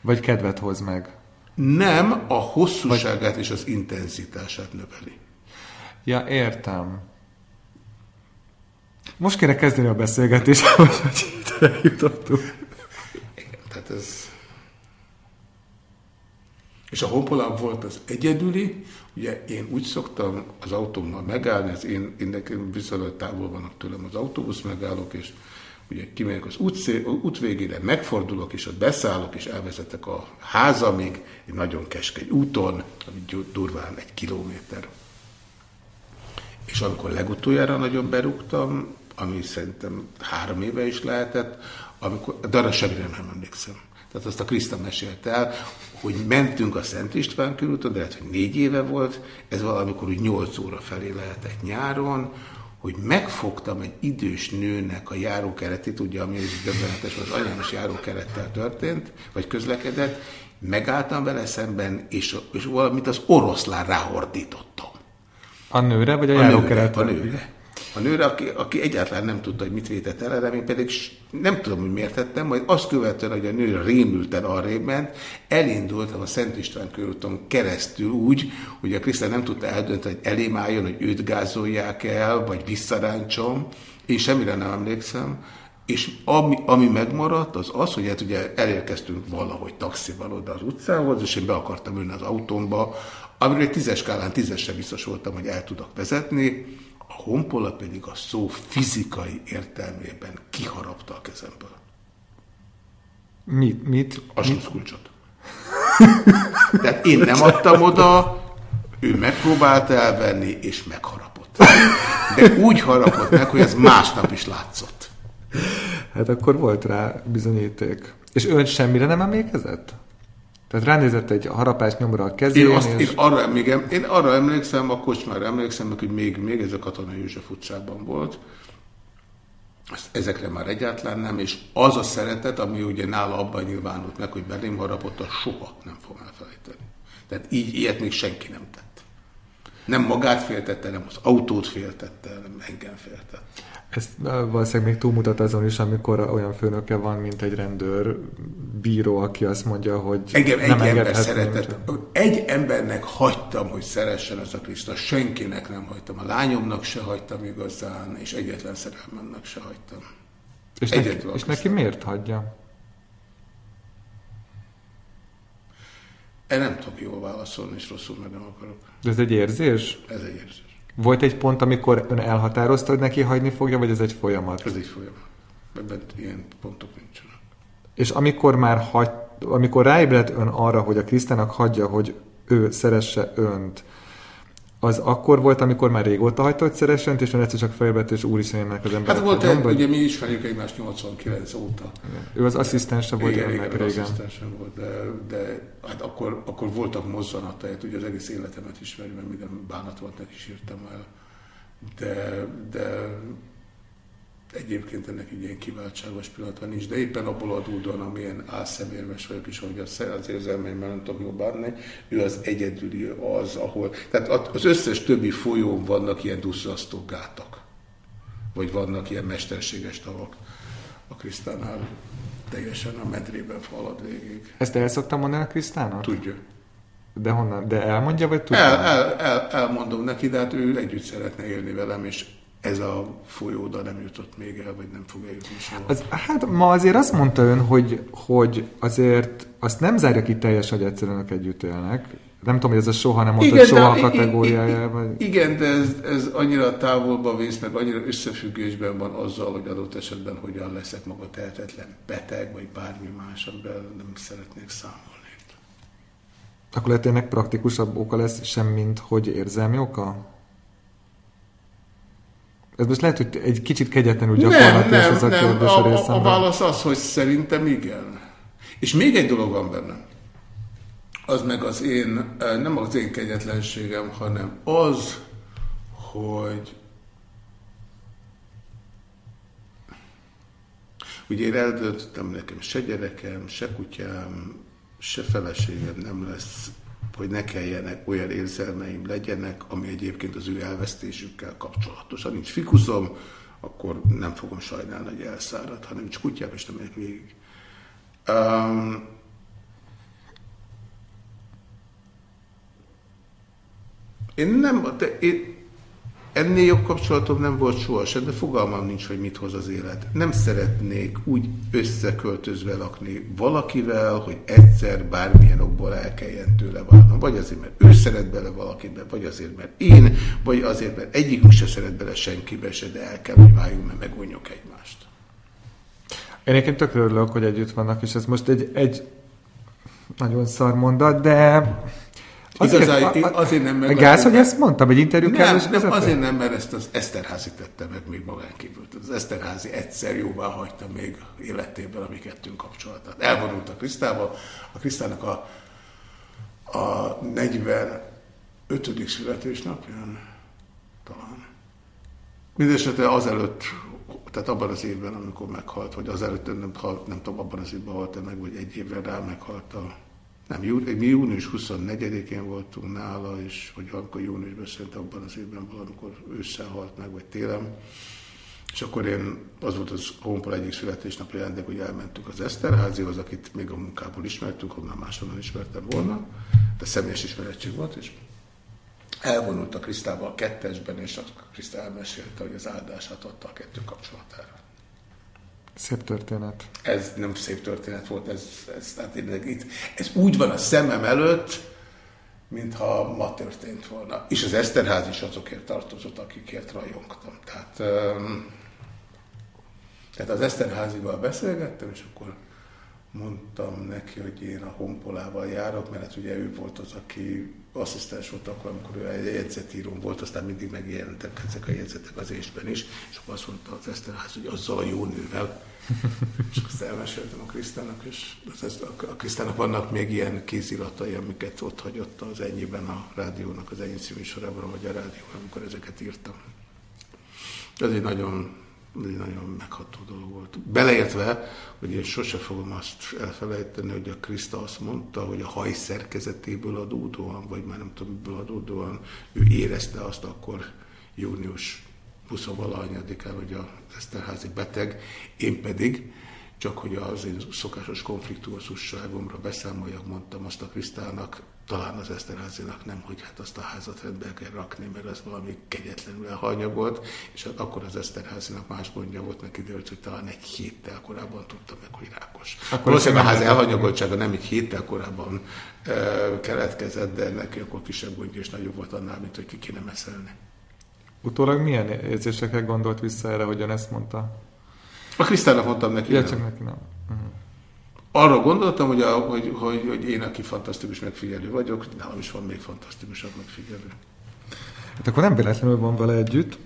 [SPEAKER 1] Vagy kedvet hoz meg?
[SPEAKER 3] Nem, a hosszúságát és az intenzitását növeli.
[SPEAKER 1] Ja, értem. Most kéne kezdeni a beszélgetést, hogy itt eljutottunk.
[SPEAKER 3] Tehát ez... És a honpolan volt az egyedüli, ugye én úgy szoktam az autómmal megállni, az én, én nekem viszonylag távol vannak tőlem az autóbusz megállok, és ugye kimegyek az út, út végére, megfordulok, és ott beszállok, és elvezetek a házamig, egy nagyon keskeny úton, ami durván egy kilométer. És amikor legutoljára nagyon berúgtam, ami szerintem három éve is lehetett, amikor, de arra semmire nem emlékszem. Tehát azt a Kriszta mesélt el, hogy mentünk a Szent István körúton, de lehet, hogy négy éve volt, ez valamikor úgy nyolc óra felé lehetett nyáron, hogy megfogtam egy idős nőnek a járókeretét, ugye, ami is döbbenetes, az is járókerettel történt, vagy közlekedett, megálltam vele szemben, és, és valamit az oroszlán ráhordítottam.
[SPEAKER 1] A nőre, vagy a,
[SPEAKER 3] A
[SPEAKER 1] járókeretre?
[SPEAKER 3] a nőre. A nőre, aki, aki egyáltalán nem tudta, hogy mit vétett el, erre én pedig nem tudom, hogy miért tettem, majd azt követően, hogy a nő rémülten arrébb ment, elindultam a Szent István körúton keresztül úgy, hogy a Krisztán nem tudta eldönteni, hogy elém álljon, hogy őt gázolják el, vagy visszaráncsom. Én semmire nem emlékszem, és ami, ami megmaradt, az az, hogy hát ugye elérkeztünk valahogy taxival oda az utcához, és én be akartam ülni az autómba, amiről egy tízes skálán tízesre biztos voltam, hogy el tudok vezetni, honpola pedig a szó fizikai értelmében kiharapta a kezemből.
[SPEAKER 1] Mit? mit?
[SPEAKER 3] A sluszkulcsot. Tehát én nem adtam oda, ő megpróbálta elvenni, és megharapott. De úgy harapott meg, hogy ez másnap is látszott.
[SPEAKER 1] Hát akkor volt rá bizonyíték. És ön semmire nem emlékezett? Tehát ránézett egy harapás nyomra a kezén,
[SPEAKER 3] Én, azt,
[SPEAKER 1] és...
[SPEAKER 3] én, arra, még, én arra emlékszem, a kocsmára emlékszem, hogy még, még ez a Katona József utcában volt. Ezekre már egyáltalán nem, és az a szeretet, ami ugye nála abban nyilvánult meg, hogy belém harapott, azt soha nem fogom elfelejteni. Tehát így ilyet még senki nem tett. Nem magát féltette, nem az autót féltette, nem engem féltette.
[SPEAKER 1] Ez valószínűleg még túlmutat azon is, amikor olyan főnöke van, mint egy rendőr bíró, aki azt mondja, hogy
[SPEAKER 3] Engem egy
[SPEAKER 1] nem
[SPEAKER 3] ember
[SPEAKER 1] engedhetném,
[SPEAKER 3] szeretett. Egy embernek hagytam, hogy szeressen ez a Krisztus. Senkinek nem hagytam. A lányomnak se hagytam igazán, és egyetlen szerelmemnek se hagytam.
[SPEAKER 1] És, neki,
[SPEAKER 3] Egyedül
[SPEAKER 1] és neki miért hagyja?
[SPEAKER 3] Erre nem tudok jól válaszolni, és rosszul meg nem akarok.
[SPEAKER 1] De ez egy érzés?
[SPEAKER 3] Ez egy érzés.
[SPEAKER 1] Volt egy pont, amikor ön elhatározta, hogy neki hagyni fogja, vagy ez egy folyamat?
[SPEAKER 3] Ez egy folyamat. Ebben ilyen pontok nincsenek.
[SPEAKER 1] És amikor már hagy, amikor ráébredt ön arra, hogy a Krisztának hagyja, hogy ő szeresse önt, az akkor volt, amikor már régóta hagyta, hogy szeressen önt, és egyszer csak felébredt, és úristen ennek az emberek.
[SPEAKER 3] Hát volt egy,
[SPEAKER 1] vagy-
[SPEAKER 3] ugye mi ismerjük egymást 89 óta.
[SPEAKER 1] Ő az asszisztense volt
[SPEAKER 3] igen,
[SPEAKER 1] önnek
[SPEAKER 3] igen,
[SPEAKER 1] régen.
[SPEAKER 3] asszisztensem volt, de, de hát akkor, akkor voltak mozzanatai, ugye az egész életemet ismeri, mert minden bánat volt, neki sírtam el. de, de egyébként ennek egy ilyen kiváltságos pillanata nincs, de éppen abból adódóan, amilyen álszemérmes vagyok is, hogy az, érzelmeimmel nem tudok jól bánni, ő az egyedüli az, ahol, tehát az összes többi folyón vannak ilyen duszasztó gátak, vagy vannak ilyen mesterséges tavak. A Krisztánál teljesen a medrében falad végig.
[SPEAKER 1] Ezt el szoktam mondani a Krisztának?
[SPEAKER 3] Tudja.
[SPEAKER 1] De honnan? De elmondja, vagy tudja?
[SPEAKER 3] El, el, el, elmondom neki, de hát ő együtt szeretne élni velem, és ez a folyó oda nem jutott még el, vagy nem fog eljutni soha.
[SPEAKER 1] Az, hát ma azért azt mondta ön, hogy, hogy azért azt nem zárja ki teljes, hogy egyszerűen együtt élnek. Nem tudom, hogy ez a soha nem mondta, igen, soha de, kategóriájában.
[SPEAKER 3] Igen, de ez, ez annyira távolba vész, meg annyira összefüggésben van azzal, hogy adott esetben hogyan leszek maga tehetetlen beteg, vagy bármi más, amiben nem szeretnék számolni.
[SPEAKER 1] Akkor lehet ennek praktikusabb oka lesz, sem mint hogy érzelmi oka? Ez most lehet, hogy egy kicsit kegyetlenül gyakorlatilag
[SPEAKER 3] nem, ez a nem, kérdés a, a, a válasz az, hogy szerintem igen. És még egy dolog van benne. Az meg az én, nem az én kegyetlenségem, hanem az, hogy ugye én eldöntöttem nekem se gyerekem, se kutyám, se feleségem nem lesz hogy ne kelljenek olyan érzelmeim legyenek, ami egyébként az ő elvesztésükkel kapcsolatos. Ha nincs fikuszom, akkor nem fogom sajnálni, hogy elszárad, hanem csak kutyába is nem megyek végig. Um, én nem, de én, Ennél jobb kapcsolatom nem volt sohasem, de fogalmam nincs, hogy mit hoz az élet. Nem szeretnék úgy összeköltözve lakni valakivel, hogy egyszer bármilyen okból el kelljen tőle válnom. Vagy azért, mert ő szeret bele valakiben, vagy azért, mert én, vagy azért, mert egyikünk se szeret bele senkibe se, de el kell, hogy váljunk, mert megunjuk egymást.
[SPEAKER 1] Én egyébként tök örülök, hogy együtt vannak, és ez most egy, egy nagyon szar mondat, de
[SPEAKER 3] Azért, Igazán, a, a, azért nem meg.
[SPEAKER 1] Gáz, hogy ezt mondtam egy interjú
[SPEAKER 3] Nem, nem azért nem, mert ezt az Eszterházi tette meg még magán kívül. Az Eszterházi egyszer jóvá hagyta még életében a mi kettőnk kapcsolatát. Elvonult a Krisztával. A Krisztának a, a 45. születésnapján talán. Mindenesetre azelőtt, tehát abban az évben, amikor meghalt, vagy azelőtt, nem, nem tudom, abban az évben halt meg, vagy egy évre rá meghalt a nem, mi június 24-én voltunk nála, és hogy akkor júniusban beszélt abban az évben valamikor ősszel halt meg, vagy télen. És akkor én, az volt az Honpol egyik születésnapi rendek, hogy elmentünk az Eszterházihoz, akit még a munkából ismertünk, onnan máshonnan ismertem volna, de személyes ismeretség volt, és elvonult a Krisztával a kettesben, és a Krisztá elmesélte, hogy az áldását adta a kettő kapcsolatára.
[SPEAKER 1] Szép történet.
[SPEAKER 3] Ez nem szép történet volt, ez, ez, tehát itt, ez úgy van a szemem előtt, mintha ma történt volna. És az Eszterház is azokért tartozott, akikért rajongtam. Tehát, um, tehát az Eszterházival beszélgettem, és akkor mondtam neki, hogy én a honpolával járok, mert hát ugye ő volt az, aki asszisztens volt akkor, amikor ő egy jegyzetíró volt, aztán mindig megjelentek ezek a jegyzetek az ésben is, és akkor azt mondta az Eszterház, hogy azzal a jó nővel, és azt elmeséltem a Krisztának, és az, a Krisztának vannak még ilyen kéziratai, amiket ott hagyott az ennyiben a rádiónak, az ennyi című sorában, vagy a rádió, amikor ezeket írtam. Ez egy nagyon, egy nagyon megható dolog volt. Beleértve, hogy én sose fogom azt elfelejteni, hogy a Kriszta azt mondta, hogy a haj szerkezetéből adódóan, vagy már nem tudom, miből adódóan, ő érezte azt akkor június 20 valahanyadikán, hogy a Eszterházi beteg, én pedig, csak hogy az én szokásos konfliktuszusságomra beszámoljak, mondtam azt a Krisztának, talán az Eszterházinak nem, hogy hát azt a házat rendbe kell rakni, mert ez valami kegyetlenül elhanyagolt, és hát akkor az Eszterházinak más gondja volt, neki kiderült, hogy talán egy héttel korábban tudta meg, hogy rákos. Akkor Valószínűleg a ház elhanyagoltsága nem egy héttel korábban e, keletkezett, de neki akkor kisebb gondja és nagyobb volt annál, mint hogy ki kéne meszelni.
[SPEAKER 1] Utólag milyen érzésekkel gondolt vissza erre, hogyan ezt mondta?
[SPEAKER 3] A Krisztának mondtam neki.
[SPEAKER 1] Ja, csak neki nem. Uh-huh.
[SPEAKER 3] Arra gondoltam, hogy, a, hogy, hogy, hogy én, aki fantasztikus megfigyelő vagyok, nálam is van még fantasztikusabb megfigyelő.
[SPEAKER 1] Hát akkor nem véletlenül van vele együtt,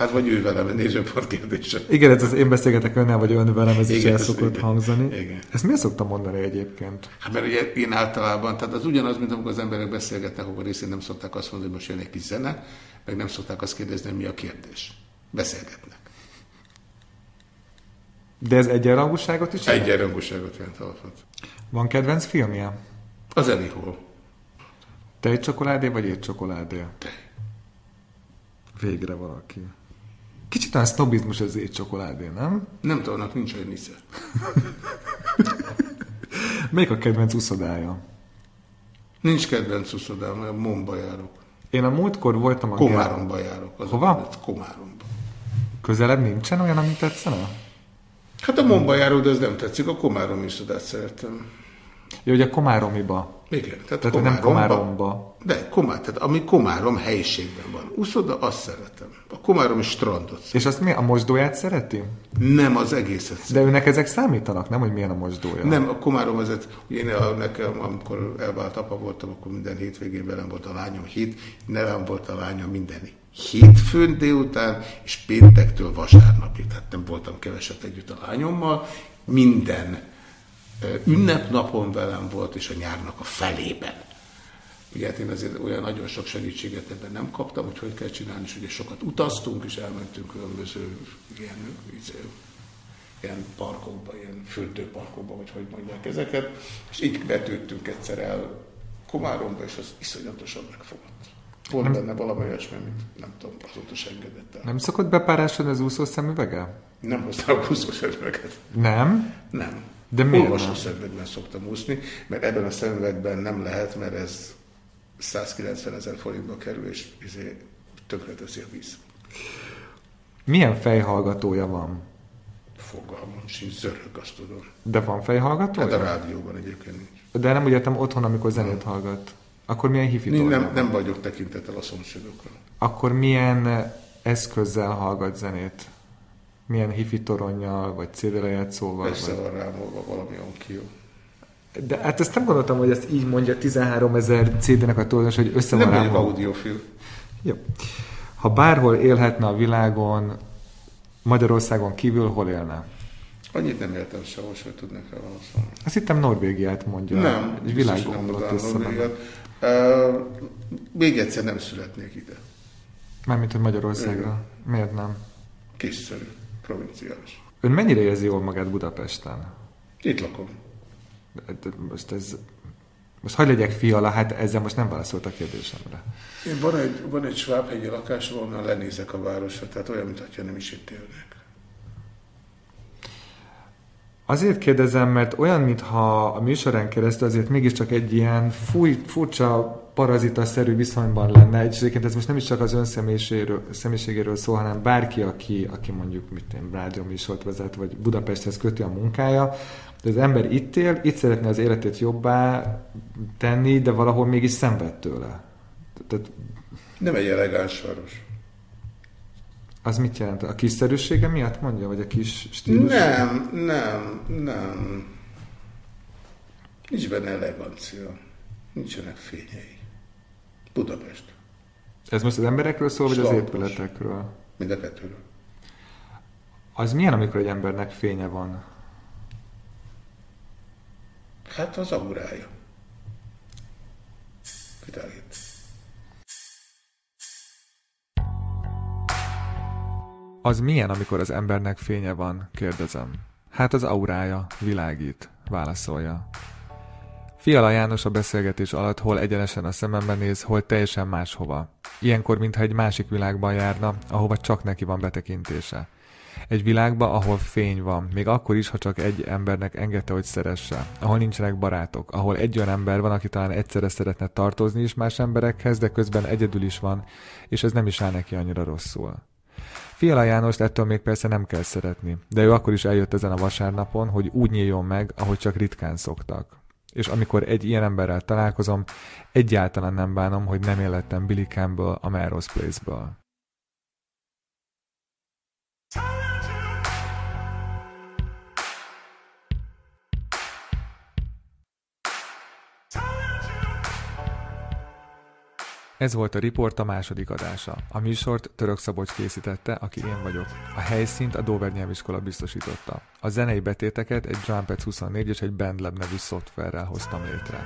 [SPEAKER 3] Hát vagy ő velem, nézőpont kérdése.
[SPEAKER 1] Igen, ez az én beszélgetek önnel, vagy ön velem, ez is
[SPEAKER 3] Igen,
[SPEAKER 1] el
[SPEAKER 3] ez
[SPEAKER 1] szokott
[SPEAKER 3] igen.
[SPEAKER 1] hangzani.
[SPEAKER 3] Igen.
[SPEAKER 1] Ezt miért szoktam mondani egyébként?
[SPEAKER 3] Hát mert ugye én általában, tehát az ugyanaz, mint amikor az emberek beszélgetnek, akkor részén nem szokták azt mondani, hogy most jön egy kis zene, meg nem szokták azt kérdezni, hogy mi a kérdés. Beszélgetnek.
[SPEAKER 1] De ez egyenrangúságot is jelent?
[SPEAKER 3] Egyenrangúságot jelent alapvetően.
[SPEAKER 1] Van kedvenc filmje?
[SPEAKER 3] Az Elihol.
[SPEAKER 1] Tej csokoládé vagy étcsokoládé?
[SPEAKER 3] Tej.
[SPEAKER 1] Végre valaki. Kicsit olyan sznobizmus az étcsokoládé, nem?
[SPEAKER 3] Nem tudom, annak nincs olyan íze.
[SPEAKER 1] Melyik a kedvenc uszodája?
[SPEAKER 3] Nincs kedvenc uszodám, olyan Momba járok.
[SPEAKER 1] Én a múltkor voltam a
[SPEAKER 3] Komáromba járok. Az
[SPEAKER 1] Hova?
[SPEAKER 3] A Komáromba.
[SPEAKER 1] Közelebb nincsen olyan, amit tetszene?
[SPEAKER 3] Hát a Momba járok, de ez nem tetszik, a Komárom iszodát szeretem.
[SPEAKER 1] Jó, a Komáromiba.
[SPEAKER 3] Igen, tehát,
[SPEAKER 1] Tehát nem Komáromba.
[SPEAKER 3] De Komár, tehát ami Komárom helyiségben van. Uszoda, azt szeretem. A Komáromi strandot
[SPEAKER 1] És azt mi? A mosdóját szereti?
[SPEAKER 3] Nem az egészet.
[SPEAKER 1] De őnek ezek számítanak, nem, hogy milyen a mosdója?
[SPEAKER 3] Nem, a Komárom vezet, ugye én a, nekem, amikor elvált apa voltam, akkor minden hétvégén velem volt a lányom hét, nevem volt a lányom minden hétfőn délután, és péntektől vasárnapig, tehát nem voltam keveset együtt a lányommal, minden ünnepnapon velem volt, és a nyárnak a felében. Ugye hát én azért olyan nagyon sok segítséget ebben nem kaptam, hogy hogy kell csinálni, és ugye sokat utaztunk, és elmentünk különböző ilyen, izé, ilyen parkokba, ilyen fürdőparkokba, vagy hogy mondják ezeket, és így vetődtünk egyszer el Komáromba, és az iszonyatosan megfogott. Volt benne valami olyasmi, amit nem tudom, azóta se engedett el.
[SPEAKER 1] Nem szokott bepárásodni az úszó szemüvege?
[SPEAKER 3] Nem hoztam a kuszósörmöket.
[SPEAKER 1] Nem?
[SPEAKER 3] Nem.
[SPEAKER 1] De miért
[SPEAKER 3] Olvasó
[SPEAKER 1] nem?
[SPEAKER 3] szemüvegben szoktam úszni, mert ebben a szemüvegben nem lehet, mert ez 190 ezer forintba kerül, és izé tönkreteszi a víz.
[SPEAKER 1] Milyen fejhallgatója van?
[SPEAKER 3] Fogalmam sincs, zörög, azt tudom.
[SPEAKER 1] De van
[SPEAKER 3] Hát a
[SPEAKER 1] fejhallgatója?
[SPEAKER 3] rádióban egyébként nincs.
[SPEAKER 1] De nem úgy értem otthon, amikor zenét hallgat. Akkor milyen hifi
[SPEAKER 3] Nem, nem, nem vagyok tekintettel a szomszédokra.
[SPEAKER 1] Akkor milyen eszközzel hallgat zenét? Milyen hifi toronnyal, vagy CD-re játszóval?
[SPEAKER 3] Össze
[SPEAKER 1] Vagy...
[SPEAKER 3] van rámolva valami onkio.
[SPEAKER 1] De hát ezt nem gondoltam, hogy ezt így mondja 13 ezer CD-nek a tulajdonos, hogy össze
[SPEAKER 3] Nem vagyok audiofil.
[SPEAKER 1] Jó. Ha bárhol élhetne a világon, Magyarországon kívül hol élne?
[SPEAKER 3] Annyit nem éltem sehol, hogy tudnak rá válaszolni.
[SPEAKER 1] Azt hittem Norvégiát mondja.
[SPEAKER 3] Nem,
[SPEAKER 1] Egy
[SPEAKER 3] biztos, hogy nem
[SPEAKER 1] össze.
[SPEAKER 3] Norvégiát. Uh, még egyszer nem születnék ide.
[SPEAKER 1] Mármint, hogy Magyarországra. Miért nem?
[SPEAKER 3] Kiszerű, provinciális.
[SPEAKER 1] Ön mennyire érzi jól magát Budapesten?
[SPEAKER 3] Itt lakom.
[SPEAKER 1] De- de Most ez... Most hagyj legyek fiala, hát ezzel most nem válaszolt a kérdésemre.
[SPEAKER 3] Én van egy, van egy svábhegyi lakásom, onnan lenézek a városra, tehát olyan, mintha nem is itt élnek.
[SPEAKER 1] Azért kérdezem, mert olyan, mintha a műsorán keresztül azért mégiscsak egy ilyen fúj, furcsa parazita-szerű viszonyban lenne. És egyébként ez most nem is csak az ön személyiségéről, szól, hanem bárki, aki, aki mondjuk mit én, rádióműsort vezet, vagy Budapesthez köti a munkája. De az ember itt él, itt szeretne az életét jobbá tenni, de valahol mégis szenved tőle. Tehát
[SPEAKER 3] Nem egy elegáns város.
[SPEAKER 1] Az mit jelent? A kiszerűsége miatt mondja, vagy a kis stílus?
[SPEAKER 3] Nem, nem, nem. Nincs benne elegancia. Nincsenek fényei. Budapest.
[SPEAKER 1] Ez most az emberekről szól, vagy az
[SPEAKER 3] Staltos.
[SPEAKER 1] épületekről?
[SPEAKER 3] Mind a kettőről.
[SPEAKER 1] Az milyen, amikor egy embernek fénye van?
[SPEAKER 3] Hát az aurája. Világít.
[SPEAKER 5] Az milyen, amikor az embernek fénye van? Kérdezem. Hát az aurája, világít, válaszolja. Fiala János a beszélgetés alatt hol egyenesen a szemembe néz, hol teljesen máshova. Ilyenkor, mintha egy másik világban járna, ahova csak neki van betekintése. Egy világba, ahol fény van, még akkor is, ha csak egy embernek engedte, hogy szeresse. Ahol nincsenek barátok, ahol egy olyan ember van, aki talán egyszerre szeretne tartozni is más emberekhez, de közben egyedül is van, és ez nem is áll neki annyira rosszul. Fiala János ettől még persze nem kell szeretni, de ő akkor is eljött ezen a vasárnapon, hogy úgy nyíljon meg, ahogy csak ritkán szoktak. És amikor egy ilyen emberrel találkozom, egyáltalán nem bánom, hogy nem élettem Billy Campbell a Melrose Place-ből.
[SPEAKER 1] Ez volt a Riport a második adása. A műsort Török Szabocs készítette, aki én vagyok. A helyszínt a Dover nyelviskola biztosította. A zenei betéteket egy Drumpets 24 és egy BandLab nevű szoftverrel hoztam létre.